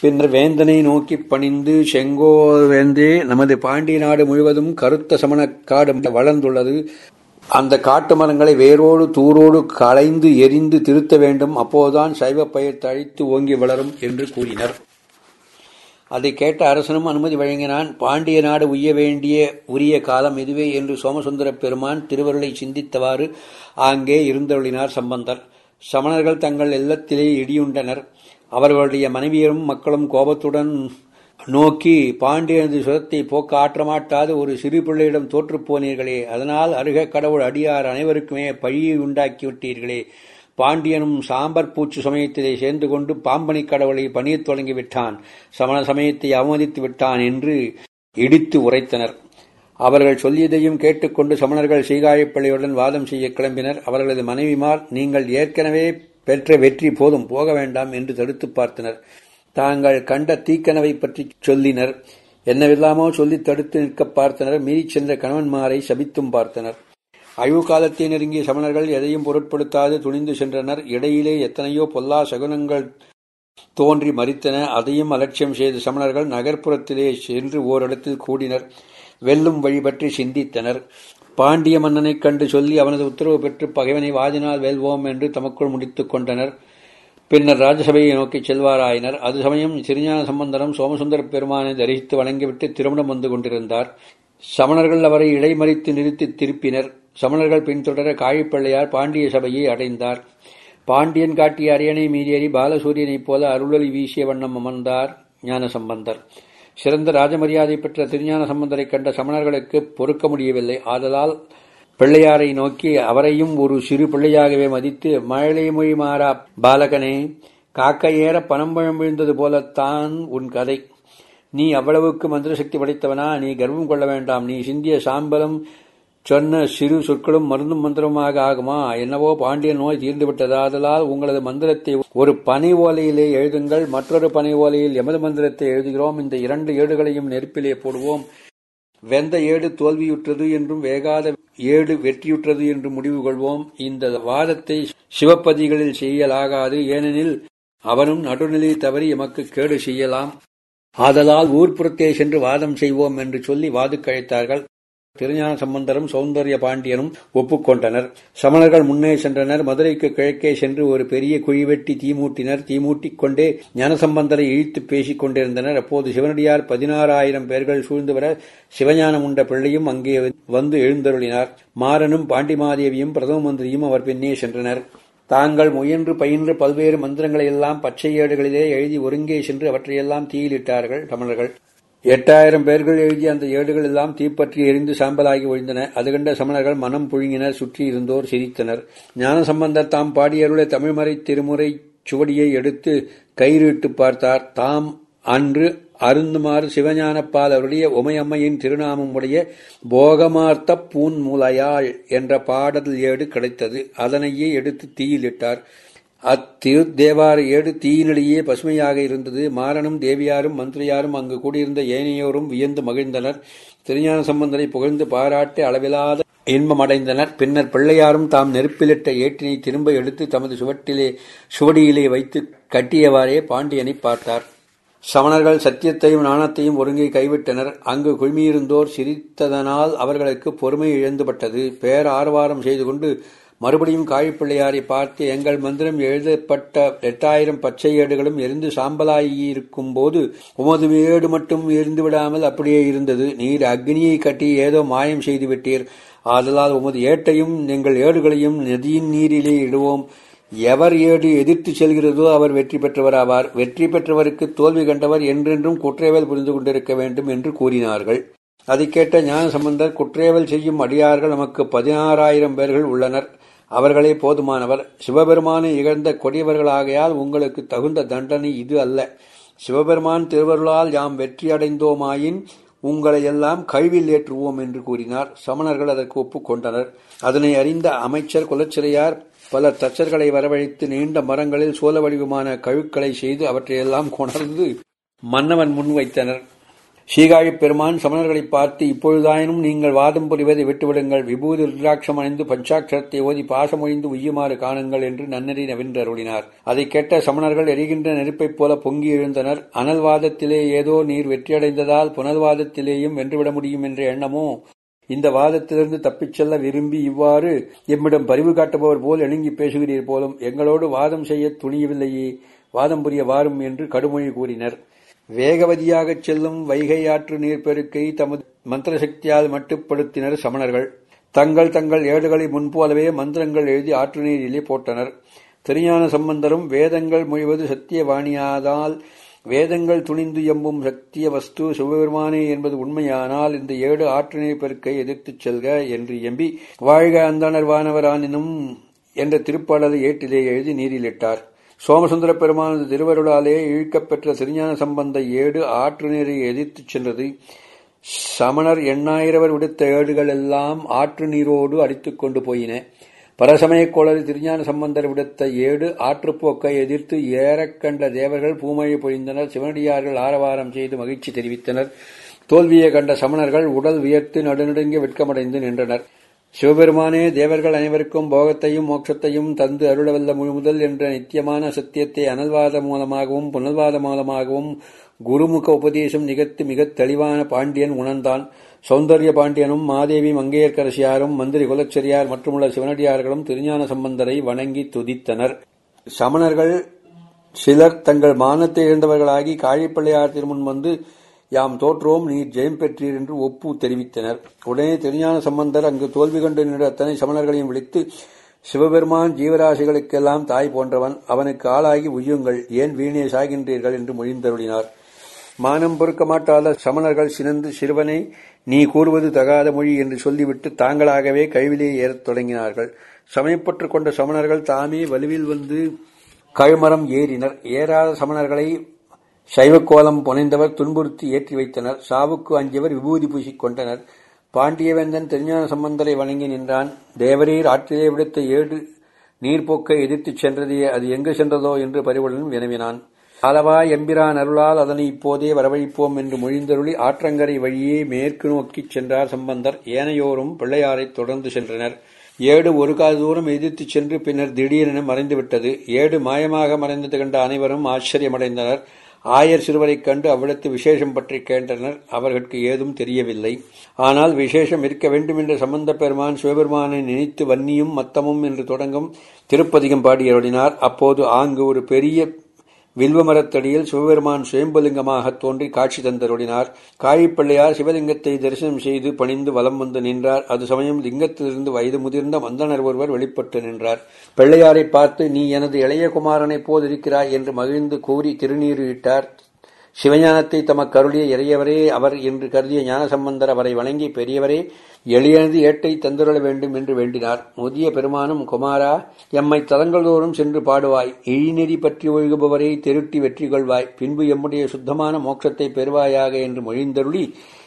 பின்னர் வேந்தனை நோக்கி பணிந்து செங்கோவேந்தே நமது பாண்டிய நாடு முழுவதும் கருத்த சமணக்காடு வளர்ந்துள்ளது. அந்த காட்டு மரங்களை வேரோடு தூரோடு களைந்து எரிந்து திருத்த வேண்டும். அப்போதுதான் சைவ பயிர் தழித்து ஓங்கி வளரும் என்று கூறினர். அதை கேட்ட அரசனும் அனுமதி வழங்கினான். பாண்டிய நாடு உய்ய வேண்டிய உரிய காலம் இதுவே என்று சோமசுந்தர பெருமான் திருவருளை சிந்தித்தவாறு ஆங்கே இருந்தருளினார் சம்பந்தர். சமணர்கள் தங்கள் இல்லத்திலே இடியுண்டனர். அவர்களுடைய மனைவியரும் மக்களும் கோபத்துடன் நோக்கி பாண்டியனது சுரத்தை போக்க ஆற்றமாட்டாது ஒரு சிறு பிள்ளையிடம் தோற்றுப் போனீர்களே. அதனால் அருக கடவுள் அடியார் அனைவருக்குமே பழியை உண்டாக்கி விட்டீர்களே பாண்டியனும் சாம்பர் பூச்சு சமயத்திலே சேர்ந்து கொண்டு பாம்பனி கடவுளை பணியத் தொடங்கிவிட்டான். சமண சமயத்தை அவமதித்து விட்டான் என்று இடித்து உரைத்தனர். அவர்கள் சொல்லியதையும் கேட்டுக்கொண்டு சமணர்கள் சீகாழிப்பிள்ளையுடன் வாதம் செய்ய கிளம்பினர். அவர்களது மனைவிமார் நீங்கள் ஏற்கனவே பெற்ற வெற்றி போதும் போக வேண்டாம் என்று தடுத்து பார்த்தனர். தாங்கள் கண்ட தீக்கனவை பற்றி சொல்லினர். என்னவெல்லாமோ சொல்லி தடுத்து நிற்க பார்த்தனர். மீறிச் சென்ற கணவன்மாரை சபித்தும் பார்த்தனர். அழிவு காலத்தை நெருங்கிய சமணர்கள் எதையும் பொருட்படுத்தாது துணிந்து சென்றனர். இடையிலே எத்தனையோ பொல்லா சகுனங்கள் தோன்றி மறித்தன அதையும் அலட்சியம் செய்த சமணர்கள் நகர்ப்புறத்திலே சென்று ஓரிடத்தில் கூடினர். வெல்லும் வழி பற்றி சிந்தித்தனர். பாண்டிய மன்னனைக் கண்டு சொல்லி அவனது உத்தரவு பெற்று பகைவனை வாதினால் வெல்வோம் என்று தமக்குள் முடித்துக் கொண்டனர். பின்னர் ராஜசபையை நோக்கி செல்வாராயினர். அது சமயம் சிறுஞான சம்பந்தனம் சோமசுந்தர பெருமானை தரிசித்து வணங்கிவிட்டு திருமணம் வந்து கொண்டிருந்தார். சமணர்கள் அவரை இடைமறித்து நிறுத்தி திருப்பினர். சமணர்கள் பின்தொடர காழிப்பள்ளையார் பாண்டிய சபையை அடைந்தார். பாண்டியன் காட்டிய அரியணை மீறியறி பாலசூரியனைப் போல அருளொலி வீசிய வண்ணம் அமர்ந்தார் ஞான சம்பந்தர் சிறந்த ராஜமரியாதை பெற்ற திருஞான சம்பந்தரை கண்ட சமணர்களுக்கு பொறுக்க முடியவில்லை. ஆதலால் பிள்ளையாரை நோக்கி அவரையும் ஒரு சிறு பிள்ளையாகவே மதித்து மழலை மொழி மாறா பாலகனே காக்க ஏற பணம் பழம் விழுந்தது போலத்தான் உன் கதை. நீ அவ்வளவுக்கு மந்திரசக்தி படைத்தவனா நீ கர்வம் கொள்ள வேண்டாம். நீ சிந்திய சாம்பலம் சொன்ன சிறு சொற்களும் மருந்தும் மந்திரமாக ஆகுமா? என்னவோ பாண்டிய நோய் தீர்ந்துவிட்டது. ஆதலால் உங்களது மந்திரத்தை ஒரு பனை ஓலையிலே எழுதுங்கள். மற்றொரு பனை ஓலையில் எமது மந்திரத்தை எழுதுகிறோம். இந்த இரண்டு ஏடுகளையும் நெருப்பிலே போடுவோம். வெந்த ஏடு தோல்வியுற்றது என்றும் வேகாத ஏடு வெற்றியுற்றது என்றும் முடிவு கொள்வோம். இந்த வாதத்தை சிவப்பதிகளில் செய்யலாகாது. ஏனெனில் அவனும் நடுநிலை தவறி எமக்கு கேடு செய்யலாம். ஆதலால் ஊர்ப்புறத்தே சென்று வாதம் செய்வோம் என்று சொல்லி வாது கழித்தார்கள் திருஞான சம்பந்தரும் சௌந்தரிய பாண்டியனும் ஒப்புக்கொண்டனர். சமணர்கள் முன்னே சென்றனர். மதுரைக்கு கிழக்கே சென்று ஒரு பெரிய குழி வெட்டி தீமூட்டினர் தீமூட்டிக் கொண்டே ஞானசம்பந்தரை இழுத்து பேசிக் கொண்டிருந்தனர். அப்போது சிவனடியார் பதினாறாயிரம் பேர்கள் சூழ்ந்து வர சிவஞானம் உண்ட பிள்ளையும் அங்கே வந்து எழுந்தருளினார். மாறனும் பாண்டிமாதேவியும் பிரதம மந்திரியும் அவர் பின்னே சென்றனர். தாங்கள் முயன்று பயின்று பல்வேறு மந்திரங்களை எல்லாம் பச்சை ஏடுகளிலே எழுதி ஒருங்கே சென்று அவற்றையெல்லாம் தீயிலிட்டார்கள் தமிழர்கள் எட்டாயிரம் பேர்கள் எழுதிய அந்த ஏடுகள் எல்லாம் தீப்பற்றி எரிந்து சாம்பலாகி ஒழிந்தன. அது கண்ட சமணர்கள் மனம் புழுங்கினர் சுற்றி இருந்தோர் சிரித்தனர். ஞான சம்பந்தர் தாம் பாடியருளை தமிழ்மறை திருமுறை சுவடியை எடுத்து கயிறிட்டு பார்த்தார். தாம் அன்று அருந்துமாறு சிவஞானப்பால் அவருடைய உமையம்மையின் திருநாமம் உடைய போகமார்த்த பூன் மூலையாள் என்ற பாடல் ஏடு கிடைத்தது. அதனையே எடுத்து தீயிலிட்டார். அத்திரு தேவார ஏடு தீயினிலேயே பசுமையாக இருந்தது. மாறனும் தேவியாரும் மந்திரியாரும் அங்கு கூடியிருந்த ஏனையோரும் வியந்து மகிழ்ந்தனர். திருஞான சம்பந்தரை புகழ்ந்து பாராட்டி அளவிலாத இன்பமடைந்தனர். பின்னர் பிள்ளையாரும் தாம் நெருப்பிலிட்ட ஏட்டினை திரும்ப எடுத்து தமது சுவட்டிலே சுவடியிலே வைத்து கட்டியவாறே பாண்டியனை பார்த்தார். சமணர்கள் சத்தியத்தையும் நாணத்தையும் ஒருங்கே கைவிட்டனர். அங்கு குழுமியிருந்தோர் சிரித்ததனால் அவர்களுக்கு பொறுமை இழந்துபட்டது. பேர் ஆர்வாரம் செய்து கொண்டு மறுபடியும் காழிப்பிள்ளையாரை பார்த்து எங்கள் மந்திரம் எழுதப்பட்ட எட்டாயிரம் பச்சை ஏடுகளும் எரிந்து சாம்பலாயிருக்கும் போது உமது ஏடு மட்டும் எரிந்து விடாமல் அப்படியே இருந்தது. நீர் அக்னியை கட்டி ஏதோ மாயம் செய்து விட்டீர் ஆதலால் உமது ஏட்டையும் எங்கள் ஏடுகளையும் நதியின் நீரிலே இடுவோம். எவர் ஏடு எதிர்த்து செல்கிறதோ அவர் வெற்றி பெற்றவர் ஆவார் வெற்றி பெற்றவருக்கு தோல்வி கண்டவர் என்றென்றும் குற்றவேல் புரிந்து கொண்டிருக்க வேண்டும் என்று கூறினார்கள். அதை கேட்ட ஞான சம்பந்தர் குற்றேவல் செய்யும் அடியார்கள் நமக்கு பதினாறாயிரம் பேர்கள் உள்ளனர். அவர்களே போதுமானவர். சிவபெருமானை இகழ்ந்த கொடியவர்களாகையால் உங்களுக்கு தகுந்த தண்டனை இது அல்ல. சிவபெருமான் திருவருளால் யாம் வெற்றியடைந்தோமாயின் உங்களை எல்லாம் கழிவில் ஏற்றுவோம் என்று கூறினார். சமணர்கள் அதற்கு ஒப்புக்கொண்டனர் அதனை அறிந்த அமைச்சர் குலச்சிறையார் பல தச்சர்களை வரவழைத்து நீண்ட மரங்களில் சோழ வடிவமான கழுக்களை செய்து அவற்றையெல்லாம் கொணர்ந்து மன்னவன் முன்வைத்தனர் ஸ்ரீகாழிப் பெருமான் சமணர்களை பார்த்து இப்பொழுதாயினும் நீங்கள் வாதம் புரிவதை விட்டுவிடுங்கள். விபூதி ருத்ராட்சம் அணிந்து பஞ்சாட்சரத்தை ஓதி பாசமொழிந்து உய்யுமாறு காணுங்கள் என்று நன்னறி நவின்று அருளினார். அதை கேட்ட சமணர்கள் எரிகின்ற நெருப்பைப் போல பொங்கி எழுந்தனர். அனல்வாதத்திலே ஏதோ நீர் வெற்றியடைந்ததால் புனல்வாதத்திலேயும் வென்றுவிட முடியும் என்ற எண்ணமோ இந்த வாதத்திலிருந்து தப்பிச் செல்ல விரும்பி இவ்வாறு எம்மிடம் பரிவு காட்டுபவர் போல் எழுங்கி பேசுகிறீர் போலும் எங்களோடு வாதம் செய்ய துணியவில்லையே. வாதம் புரிய வாரும் என்று கடுமொழி கூறினர். வேகவதியாகச் செல்லும் வைகை ஆற்று நீர்ப்பெருக்கை தமது மந்திர சக்தியால் மட்டுப்படுத்தினர் சமணர்கள். தங்கள் தங்கள் ஏடுகளை முன்போலவே மந்திரங்கள் எழுதி ஆற்று நீரிலே போட்டனர். திருஞான சம்பந்தரும் வேதங்கள் முழுவது சத்தியவாணியாதால் வேதங்கள் துணிந்து எம்பும் சத்திய வஸ்து சிவபெருமானே என்பது உண்மையானால் இந்த ஏடு ஆற்று நீர் பெருக்கை எதிர்த்துச் செல்க என்று எம்பி வாழ்க அந்தனர் வானவரானினும் என்ற திருப்பாடலை ஏட்டிலே எழுதி நீரிலிட்டார். சோமசுந்தர பெருமானது திருவருளாலே இழுக்கப்பெற்ற திருஞான சம்பந்த ஏடு ஆற்று நீரை எதிர்த்துச் சென்றது. சமணர் எண்ணாயிரவர் விடுத்த ஏடுகள் எல்லாம் ஆற்று நீரோடு அடித்துக் கொண்டு போயின. பரசமயக் கோளரி திருஞான சம்பந்தர் விடுத்த ஏடு ஆற்றுப்போக்கை எதிர்த்து ஏறக்கண்ட தேவர்கள் பூமழை பொழிந்தனர். சிவனடியார்கள் ஆரவாரம் செய்து மகிழ்ச்சி தெரிவித்தனர். தோல்வியை கண்ட சமணர்கள் உடல் வியர்த்து நடுநடுங்கி வெட்கமடைந்து நின்றனர். சிவபெருமானே தேவர்கள் அனைவருக்கும் போகத்தையும் மோட்சத்தையும் தந்து அருளவல்ல முழுமுதல் என்ற நித்தியமான சத்தியத்தை அனல்வாத மூலமாகவும் புனல்வாத மூலமாகவும் குருமுக உபதேசம் நிகழ்த்து மிகத் தெளிவான பாண்டியன் உணர்ந்தான். சௌந்தர்ய பாண்டியனும் மாதேவி மங்கையர்கரசியாரும் மந்திரி குலச்சரியார் மற்றுமுள்ள சிவனடியார்களும் திருஞான சம்பந்தரை வணங்கி துதித்தனர். சமணர்கள் சிலர் தங்கள் மானத்தை இழந்தவர்களாகி காழிப்பிள்ளையார் திருமுன் வந்து யாம் தோற்றோம் நீர் ஜெயம் பெற்றீர் என்று ஒப்பு தெரிவித்தனர். உடனே திருஞான சம்பந்தர் அங்கு தோல்வி கண்டு நின்ற அத்தனை சமணர்களையும் விழித்து சிவபெருமான் ஜீவராசிகளுக்கெல்லாம் தாய் போன்றவன் அவனுக்கு ஆளாகி உய்யுங்கள் ஏன் வீணே சாகின்றீர்கள்? என்று மொழிந்தருளினார். மானம் பொறுக்க மாட்டாத சமணர்கள் சினந்து சிறுவனை நீ கூறுவது தகாத மொழி என்று சொல்லிவிட்டு தாங்களாகவே கழிவிலே ஏறத் தொடங்கினார்கள். சமயப்பற்று கொண்ட சமணர்கள் தாமே வலுவில் வந்து கழுமரம் ஏறினர். ஏறாத சமணர்களை சைவக்கோலம் புனைந்தவர் துன்புறுத்தி ஏற்றி வைத்தனர். சாவுக்கு அஞ்சியவர் விபூதி பூசிக் கொண்டனர். பாண்டியவேந்தன் திருஞான சம்பந்தரை வணங்கி நின்றான். தேவரீர் ஆற்றிலே விடுத்த ஏடு நீர்ப்போக்கை எதிர்த்துச் சென்றதே. அது எங்கு சென்றதோ என்று பரிவுடன் வினவினான். அளவா எம்பிரான் அருளால் அதனை இப்போதே வரவழிப்போம் என்று மொழிந்தருளி ஆற்றங்கரை வழியே மேற்கு நோக்கிச் சென்றார் சம்பந்தர். ஏனையோரும் பிள்ளையாரைத் தொடர்ந்து சென்றனர். ஏடு ஒரு கால தூரம் எதிர்த்துச் சென்று பின்னர் திடீரென மறைந்துவிட்டது. ஏடு மாயமாக மறைந்தது கண்ட அனைவரும் ஆச்சரியமடைந்தனர். ஆயர் சிறுவரைக் கண்டு அவ்விடத்து விசேஷம் பற்றி கேட்டனர். அவர்களுக்கு ஏதும் தெரியவில்லை. ஆனால் விசேஷம் இருக்க வேண்டும் என்று சம்பந்த பெருமான் சிவபெருமானை நினைத்து வன்னியும் மத்தமும் என்று தொடங்கும் திருப்பதிகம் பாடி அருளினார் அப்போது ஆங்கு ஒரு பெரிய வில்வமரத்தடியில் சிவபெருமான் சுயம்பலிங்கமாக தோன்றி காட்சி தந்தருடினார் காயிப்பிள்ளையார் சிவலிங்கத்தை தரிசனம் செய்து பணிந்து வலம் வந்து நின்றார். அது சமயம் லிங்கத்திலிருந்து வயது முதிர்ந்த மந்தனர் ஒருவர் வெளிப்பட்டு நின்றார். பிள்ளையாரை பார்த்து நீ எனது இளைய குமாரனைப் போல் இருக்கிறாய் என்று மகிழ்ந்து கூறி திருநீறு இட்டார். சிவஞானத்தை தமக்கு அருளிய இறையவரே அவர் என்று கருதிய ஞானசம்பந்தர் அவரை வணங்கி பெரியவரே எளியனது ஏட்டை தந்துருள வேண்டும் என்று வேண்டினார். முதிய பெருமானும் குமாரா எம்மை தலங்கள்தோறும் சென்று பாடுவாய். இழிநெறி பற்றி ஒழுகுபவரை திருட்டி வெற்றி கொள்வாய். பின்பு எம்முடைய சுத்தமான மோட்சத்தை பெறுவாயாக என்று மொழிந்தருளி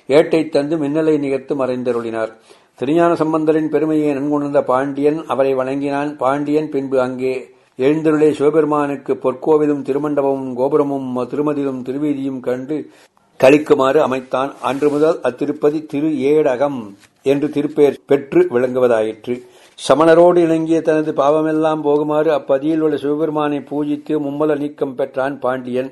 ஏட்டை தந்து மின்னலை நிகழ்த்து மறைந்தருளினார். திருஞான சம்பந்தரின் பெருமையை நன்குணர்ந்த பாண்டியன் அவரை வணங்கினான். பாண்டியன் பின்பு அங்கே எழுந்தருளே சிவபெருமானுக்கு பொற்கோவிலும் திருமண்டபமும் கோபுரமும் திருமதியும் திருவீதியும் கண்டு கழிக்குமாறு அமைத்தான். அன்று முதல் அத்திருப்பதி திரு ஏடகம் என்று திருப்பெயர் பெற்று விளங்குவதாயிற்று. சமணரோடு இணங்கிய தனது பாவமெல்லாம் போகுமாறு அப்பதியில் உள்ள சிவபெருமானை பூஜித்து மும்மல நீக்கம் பெற்றான் பாண்டியன்.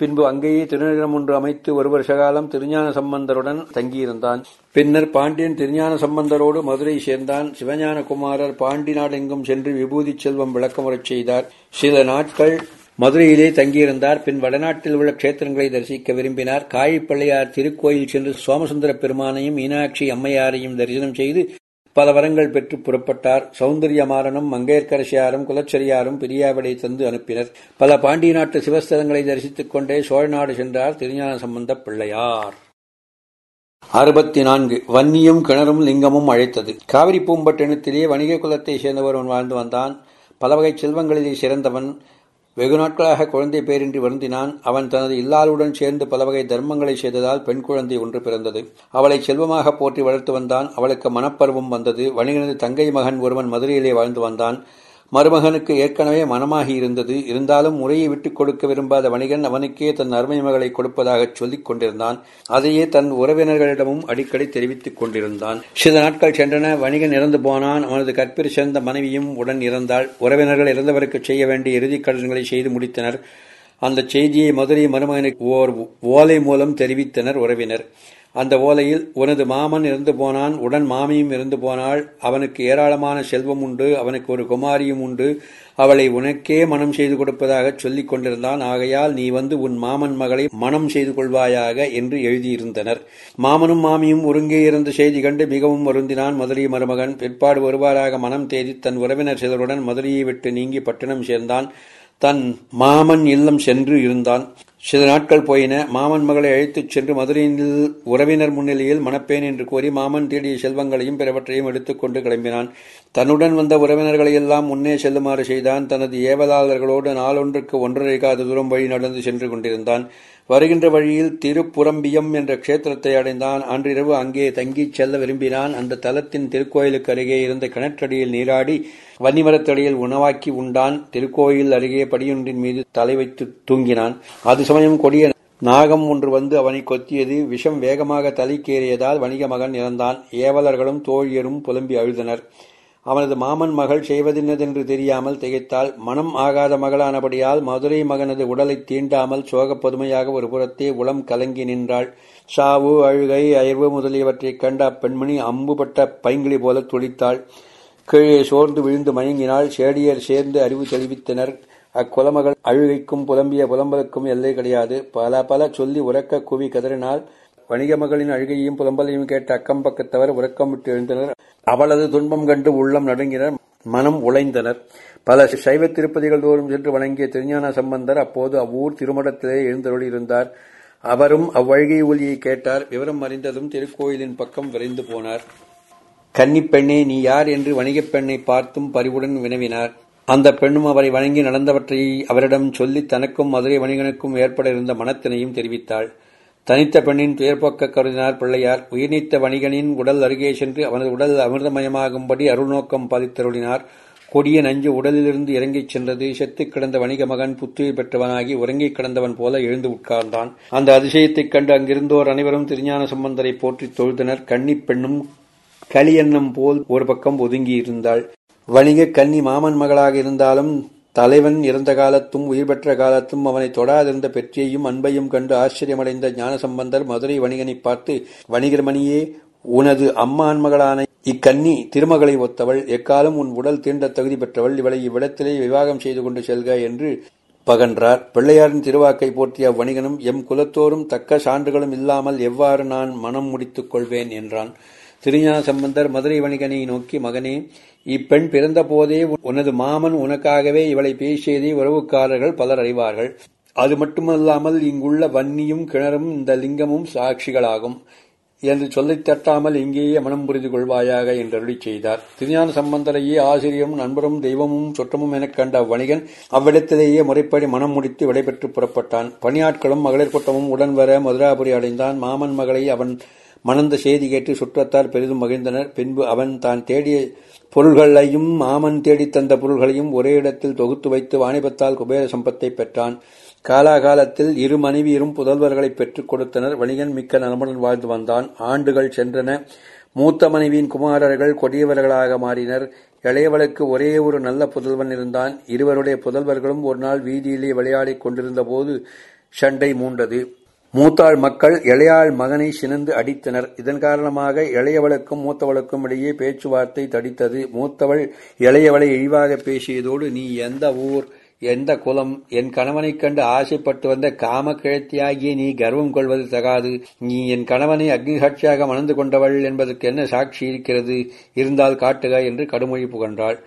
பின்பு அங்கேயே திருநகரம் ஒன்று அமைத்து ஒரு வருஷ காலம் திருஞான சம்பந்தருடன் தங்கியிருந்தான். பின்னர் பாண்டியன் திருஞான சம்பந்தரோடு மதுரை சேர்ந்தான். சிவஞான குமாரர் பாண்டி நாடெங்கும் சென்று விபூதி செல்வம் விளக்கமுறச் செய்தார். சில நாட்கள் மதுரையிலே தங்கியிருந்தார். பின் வடநாட்டில் உள்ள க்ஷேத்திரங்களை தரிசிக்க விரும்பினார். காயிப்பள்ளையார் திருக்கோயில் சென்று சோமசுந்தர பெருமானையும் மீனாட்சி அம்மையாரையும் தரிசனம் செய்து பல வரங்கள் பெற்று புறப்பட்டார். சௌந்தரியமாறனும் மங்கையர்க்கரசியாரும் குலச்சரியாரும் பிரியாவிடை தந்து அனுப்பினர். பல பாண்டிய நாட்டு சிவஸ்தலங்களை தரிசித்துக் கொண்டே சோழநாடு சென்றார் திருஞான சம்பந்த பிள்ளையார். அறுபத்தி நான்கு வன்னியும் கிணறும் லிங்கமும் அழைத்தது. காவிரி பூம்பட்டினத்திலே வணிக குலத்தை சேர்ந்தவன் வாழ்ந்து வந்தான். பல வகை செல்வங்களிலே சிறந்தவன். வெகு நாட்களாக குழந்தை பேரின்றி வருந்தினான். அவன் தனது இல்லாளுடன் சேர்ந்து பல வகை தர்மங்களை செய்ததால் பெண் குழந்தை ஒன்று பிறந்தது. அவளை செல்வமாக போற்றி வளர்த்து வந்தான். அவளுக்கு மனப்பருவம் வந்தது. வணிகனது தங்கை மகன் ஒருவன் மதுரையிலே வாழ்ந்து வந்தான். மருமகனுக்கு ஏற்கனவே மனமாகி இருந்தது. இருந்தாலும் முறையை விட்டுக் கொடுக்க விரும்பாத வணிகன் அவனுக்கே தன் அருமை மகளை கொடுப்பதாகச் சொல்லிக் கொண்டிருந்தான். அதையே தன் உறவினர்களிடமும் அடிக்கடி தெரிவித்துக் கொண்டிருந்தான். சில நாட்கள் சென்றன. வணிகன் இறந்து போனான். அவனது கற்பிற் சேர்ந்த மனைவியும் உடன் இறந்தாள். உறவினர்கள் இறந்தவருக்கு செய்ய வேண்டிய இறுதிக் கடன்களை செய்து முடித்தனர். அந்த செய்தியை மதுரை மருமகனுக்கு ஓர் ஓலை மூலம் தெரிவித்தனர் உறவினர். அந்த ஓலையில் உனது மாமன் இறந்து போனான் உடன் மாமியும் இறந்து போனாள். அவனுக்கு ஏராளமான செல்வம் உண்டு அவனுக்கு ஒரு குமாரியும் உண்டு. அவளை உனக்கே மனம் செய்து கொடுப்பதாக சொல்லிக் கொண்டிருந்தான். ஆகையால் நீ வந்து உன் மாமன் மகளை மனம் செய்து கொள்வாயாக என்று எழுதியிருந்தனர். மாமனும் மாமியும் ஒருங்கே இருந்த செய்தி கண்டு மிகவும் வருந்தினான். மதுரை மருமகன் பிற்பாடு வருவாராக மனம் தேடி தன் உறவினர் சிலருடன் மதுரையை விட்டு நீங்கி பட்டணம் சேர்ந்தான். தன் மாமன் இல்லம் சென்று இருந்தான். சில நாட்கள் போயின. மாமன் மகளை அழைத்துச் சென்று மதுரையில் உறவினர் முன்னிலையில் மணப்பேன் என்று கூறி மாமன் தேடிய செல்வங்களையும் பிறவற்றையும் எடுத்துக்கொண்டு கிளம்பினான். தன்னுடன் வந்த உறவினர்களை எல்லாம் முன்னே செல்லுமாறு செய்தான். தனது ஏவலாளர்களோடு நாளொன்றுக்கு ஒன்றரை காத தூரம் வழி நடந்து சென்று கொண்டிருந்தான். வருகின்ற வழியில் திருப்புரம்பியம் என்ற க்ஷேத்திரத்தை அடைந்தான். அன்றிரவு அங்கே தங்கிச் செல்ல விரும்பினான். அந்த தலத்தின் திருக்கோயிலுக்கு அருகே இருந்த கிணற்றடியில் நீராடி வன்னிமரத்தடியில் உணவாக்கி உண்டான். திருக்கோயில் அருகே படியொன்றின் மீது தலை வைத்து தூங்கினான். அது சமயம் கொடிய நாகம் ஒன்று வந்து அவனை கொத்தியது. விஷம் வேகமாக தலைக்கேறியதால் வணிக மகன் இறந்தான். ஏவலர்களும் தோழியரும் புலம்பி அழுதனர். அவனது மாமன் மகள் செய்வதென்னதென்று தெரியாமல் திகைத்தாள். மனம் ஆகாத மகளானபடியால் மதுரை மகனது உடலை தீண்டாமல் சோகப் பொதுமையாக ஒரு புறத்தே உளம் கலங்கி நின்றாள். சாவு அழுகை அயர்வு முதலியவற்றைக் கண்ட அப்பெண்மணி அம்புபட்ட பைங்கிளி போல துளித்தாள் கீழே சோர்ந்து விழுந்து மயங்கினாள். சேடியர் சேர்ந்து அறிவு தெளிவித்தனர். அக்குலமகள் அழுகைக்கும் புலம்பிய புலம்பலுக்கும் எல்லை கிடையாது. பல பல சொல்லி உறக்க குவி கதறினாள். வணிக மகளின் அழுகையும் புலம்பலையும் கேட்ட அக்கம் பக்கத்தவர் உறக்கம் விட்டு எழுந்தனர். அவளது துன்பம் கண்டு உள்ளம் நடுங்கினர். மனம் உழைந்தனர். பல சைவ திருப்பதிகள் தோறும் சென்று வணங்கிய திருஞான சம்பந்தர் அப்போது அவ்வூர் திருமணத்திலே எழுந்தருளியிருந்தார் அவரும் அவ்வழகை ஒலியை கேட்டார். விவரம் அறிந்ததும் திருக்கோயிலின் பக்கம் விரைந்து போனார். கன்னிப்பெண்ணே நீ யார்? என்று வணிகப் பெண்ணை பார்த்தும் பரிவுடன் வினவினார். அந்த பெண்ணும் அவரை வணங்கி நடந்தவற்றை அவரிடம் சொல்லி தனக்கும் மதுரை வணிகனுக்கும் ஏற்பட இருந்த மனத்தினையும் தெரிவித்தாள். தனித்த பெண்ணின் துயர்போக்க கருதினார் பிள்ளையார். உயிர்நீத்த வணிகனின் உடல் அருகே சென்று அவனது உடல் அமிர்தமயமாகும்படி அருள்நோக்கம் பாதித்தருளினார். கொடிய நஞ்சு உடலிலிருந்து இறங்கிச் சென்றது. செத்துக் கிடந்த வணிக மகன் புத்துயிர் பெற்றவனாகி உறங்கிக் கிடந்தவன் போல எழுந்து உட்கார்ந்தான். அந்த அதிசயத்தைக் கண்டு அங்கிருந்தோர் அனைவரும் திருஞான சம்பந்தரை போற்றித் தொழுதனர். கன்னிப் பெண்ணும் களியன்னம் போல் ஒரு பக்கம் ஒதுங்கி இருந்தாள் வணிக கன்னி மாமன் மகளாக இருந்தாலும் தலைவன் இறந்த காலத்தும் உயிர் பெற்ற காலத்தும் அவனை தொடாதிருந்த பெற்றியையும் அன்பையும் கண்டு ஆச்சரியமடைந்த ஞானசம்பந்தர் மதுரை வணிகனை பார்த்து வணிகர்மணியே உனது அம்மான் மகளான இக்கன்னி திருமகளை ஒத்தவள். எக்காலம் உன் உடல் தீண்ட தகுதி பெற்றவள். இவளை இவ்விடத்திலே விவாகம் செய்து கொண்டு செல்க என்று பகன்றார். பிள்ளையாரின் திருவாக்கை போற்றிய அவ்வணிகனும் எம் குலத்தோறும் தக்க சான்றுகளும் இல்லாமல் எவ்வாறு நான் மனம் முடித்துக் கொள்வேன்? என்றான். திருஞான சம்பந்தர் மதுரை வணிகனை நோக்கி மகனே இப்பெண் பிறந்த போதே உனது மாமன் உனக்காகவே இவளை பேசியதை உறவுக்காரர்கள் பலர் அறிவார்கள். அது மட்டுமல்லாமல் இங்குள்ள வன்னியும் கிணறும் இந்த லிங்கமும் சாட்சிகளாகும். என்று சொல்லித் தட்டாமல் இங்கேயே மனம் புரிந்து கொள்வாயாக என்று அருளி செய்தார். திருஞான சம்பந்தரையே ஆசிரியரும் நண்பரும் தெய்வமும் சொற்றமும் எனக் கண்ட வணிகன் அவ்விடத்திலேயே முறைப்படி மனம் முடித்து விடைபெற்று புறப்பட்டான். பணியாட்களும் மகளிர் கூட்டமும் உடன் வர மதுராபுரி அடைந்தான். மாமன் மகளை அவன் மணந்த செய்தி கேட்டு சுற்றத்தார் பெரிதும் மகிழ்ந்தனர். பின்பு அவன் தான் தேடிய பொருள்களையும் மாமன் தேடித் தந்த பொருள்களையும் ஒரே இடத்தில் தொகுத்து வைத்து வாணிபத்தால் குபேர சம்பத்தை பெற்றான். காலாகாலத்தில் இரு மனைவியரும் புதல்வர்களை பெற்றுக் கொடுத்தனர். வணிகன் மிக்க நலமுடன் வாழ்ந்து வந்தான். ஆண்டுகள் சென்றன. மூத்த மனைவியின் குமாரர்கள் கொடியவர்களாக மாறினர். இளையவளுக்கு ஒரே ஒரு நல்ல புதல்வன் இருந்தான். இருவருடைய புதல்வர்களும் ஒரு நாள் வீதியிலே விளையாடிக் கொண்டிருந்த போது சண்டை மூண்டது. மூத்தாள் மக்கள் இளையாள் மகனை சினந்து அடித்தனர். இதன் காரணமாக இளையவளுக்கும் மூத்தவளுக்கும் இடையே பேச்சுவார்த்தை தடித்தது. மூத்தவள் இளையவளை இழிவாக பேசியதோடு நீ எந்த ஊர் எந்த குலம் என் கணவனைக் கண்டு ஆசைப்பட்டு வந்த காம கிழத்தியாகிய நீ கர்வம் கொள்வது தகாது. நீ என் கணவனை அக்னிசாட்சியாக மணந்து கொண்டவள் என்பதற்கு என்ன சாட்சி இருக்கிறது? இருந்தால் காட்டுக என்று கடுமொழி புகன்றாள்.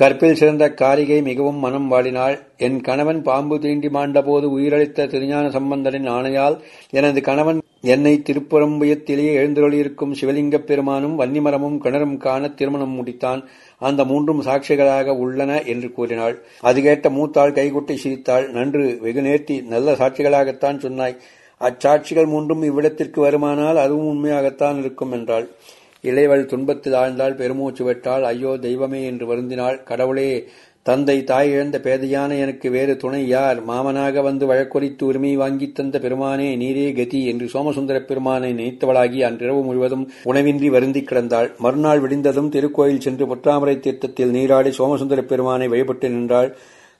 கற்பில் சிறந்த காரிகை மிகவும் மனம் வாடினாள். என் கணவன் பாம்பு தீண்டி மாண்டபோது உயிரளித்த திருஞான சம்பந்தரின் ஆணையால் எனது கணவன் என்னை திருப்புறம்புயத்திலேயே எழுந்தருளியிருக்கும் சிவலிங்கப் பெருமானும் வன்னிமரமும் கிணறும் காண திருமணம் முடித்தான். அந்த மூன்றும் சாட்சிகளாக உள்ளன என்று கூறினாள். அது கேட்ட மூத்தாள் கைகுட்டி சிரித்தாள். நன்று வெகு நேர்த்தி நல்ல சாட்சிகளாகத்தான் சொன்னாய். அச்சாட்சிகள் மூன்றும் இவ்விடத்திற்கு வருமானால் அதுவும் உண்மையாகத்தான் இருக்கும் என்றாள். இளைவள் துன்பத்தில் ஆழ்ந்தாள் பெருமூச்சு விட்டாள் ஐயோ தெய்வமே என்று வருந்தினாள் கடவுளே தந்தை தாய் இழந்த பேதையான எனக்கு வேறு துணை யார்? மாமனாக வந்து வழக்குறித்து உரிமை வாங்கித் தந்த பெருமானே நீரே கதி என்று சோமசுந்தர பெருமானை நினைத்தவளாகி அன்றிரவு முழுவதும் உணவின்றி வருந்தி கிடந்தாள். மறுநாள் விடிந்ததும் திருக்கோயில் சென்று பொற்றாமரை தீர்த்தத்தில் நீராடி சோமசுந்தர பெருமானை வழிபட்டு நின்றாள்.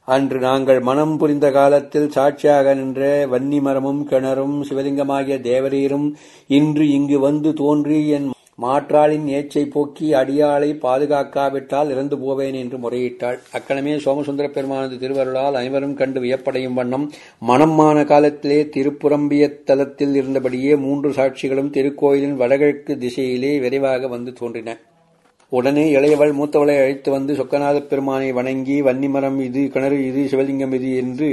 அன்று நாங்கள் மனம் புரிந்த காலத்தில் சாட்சியாக நின்ற வன்னிமரமும் கிணறும் சிவலிங்கமாகிய தேவரீரும் இன்று இங்கு வந்து தோன்றி என் மாற்றாளின் ஏச்சை போக்கி அடியாளை பாதுகாக்காவிட்டால் இறந்து போவேன் என்று முறையிட்டாள். அக்கணமே சோமசுந்தர பெருமானது திருவருளால் அனைவரும் கண்டு வியப்படையும் வண்ணம் மனம்மான காலத்திலே திருப்புறம்பிய தலத்தில் இருந்தபடியே மூன்று சாட்சிகளும் திருக்கோயிலின் வடகிழக்கு திசையிலே விரைவாக வந்து தோன்றின. உடனே இளையவள் மூத்தவளை அழைத்து வந்து சொக்கநாத பெருமானை வணங்கி வன்னிமரம் இது கிணறு இது சிவலிங்கம் இது என்று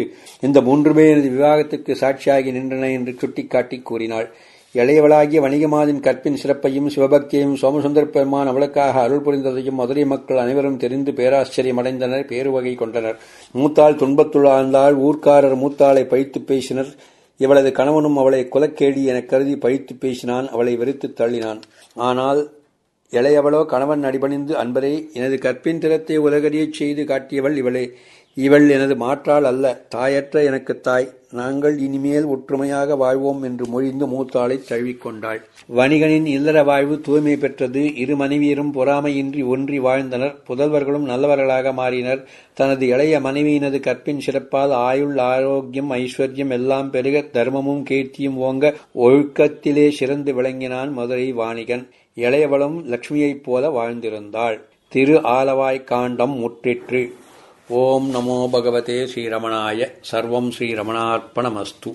இந்த மூன்றுமே பேரது விவாகத்துக்கு சாட்சியாகி நின்றன என்று சுட்டிக்காட்டி கூறினாள். இளையவளாகிய வணிகமாதின் கற்பின் சிறப்பையும் சிவபக்தியையும் சோமசுந்தர பெருமான் அவளுக்காக அருள் புரிந்ததையும் மதுரை மக்கள் அனைவரும் தெரிந்து பேராச்சரியமடைந்தனர் பேருவகை கொண்டனர். மூத்தாள் துன்பத்துள்ளாழ்ந்தாள் ஊர்க்காரர் மூத்தாளை பழித்து பேசினர். இவளது கணவனும் அவளை குலக்கேடி எனக் கருதி பழித்து பேசினான் அவளை வெறுத்து தள்ளினான். ஆனால் இளையவளோ கணவன் அடிபணிந்து அன்பரே எனது கற்பின் திறத்தை உலகறியச் செய்து காட்டியவள் இவளே. இவள் எனது மாற்றாள் அல்ல தாயற்ற எனக்கு தாய். நாங்கள் இனிமேல் ஒற்றுமையாக வாழ்வோம் என்று மொழிந்து மூத்தாளை தழுவிக்கொண்டாள். வணிகனின் இல்லற வாழ்வு தூய்மை பெற்றது. இரு மனைவியரும் பொறாமையின்றி ஒன்றி வாழ்ந்தனர். புதல்வர்களும் நல்லவர்களாக மாறினர். தனது இளைய மனைவியினது கற்பின் சிறப்பால் ஆயுள் ஆரோக்கியம் ஐஸ்வர்யம் எல்லாம் பெருக தர்மமும் கீர்த்தியும் ஓங்க ஒழுக்கத்திலே சிறந்து விளங்கினான் மதுரை வாணிகன். இளையவளும் லட்சுமியைப் போல வாழ்ந்திருந்தாள். திரு ஆலவாய் காண்டம் முற்றிற்று. ஓம் நமோ பகவதே ஸ்ரீரமணாய சர்வம் ஸ்ரீரமணார்ப்பணமஸ்து.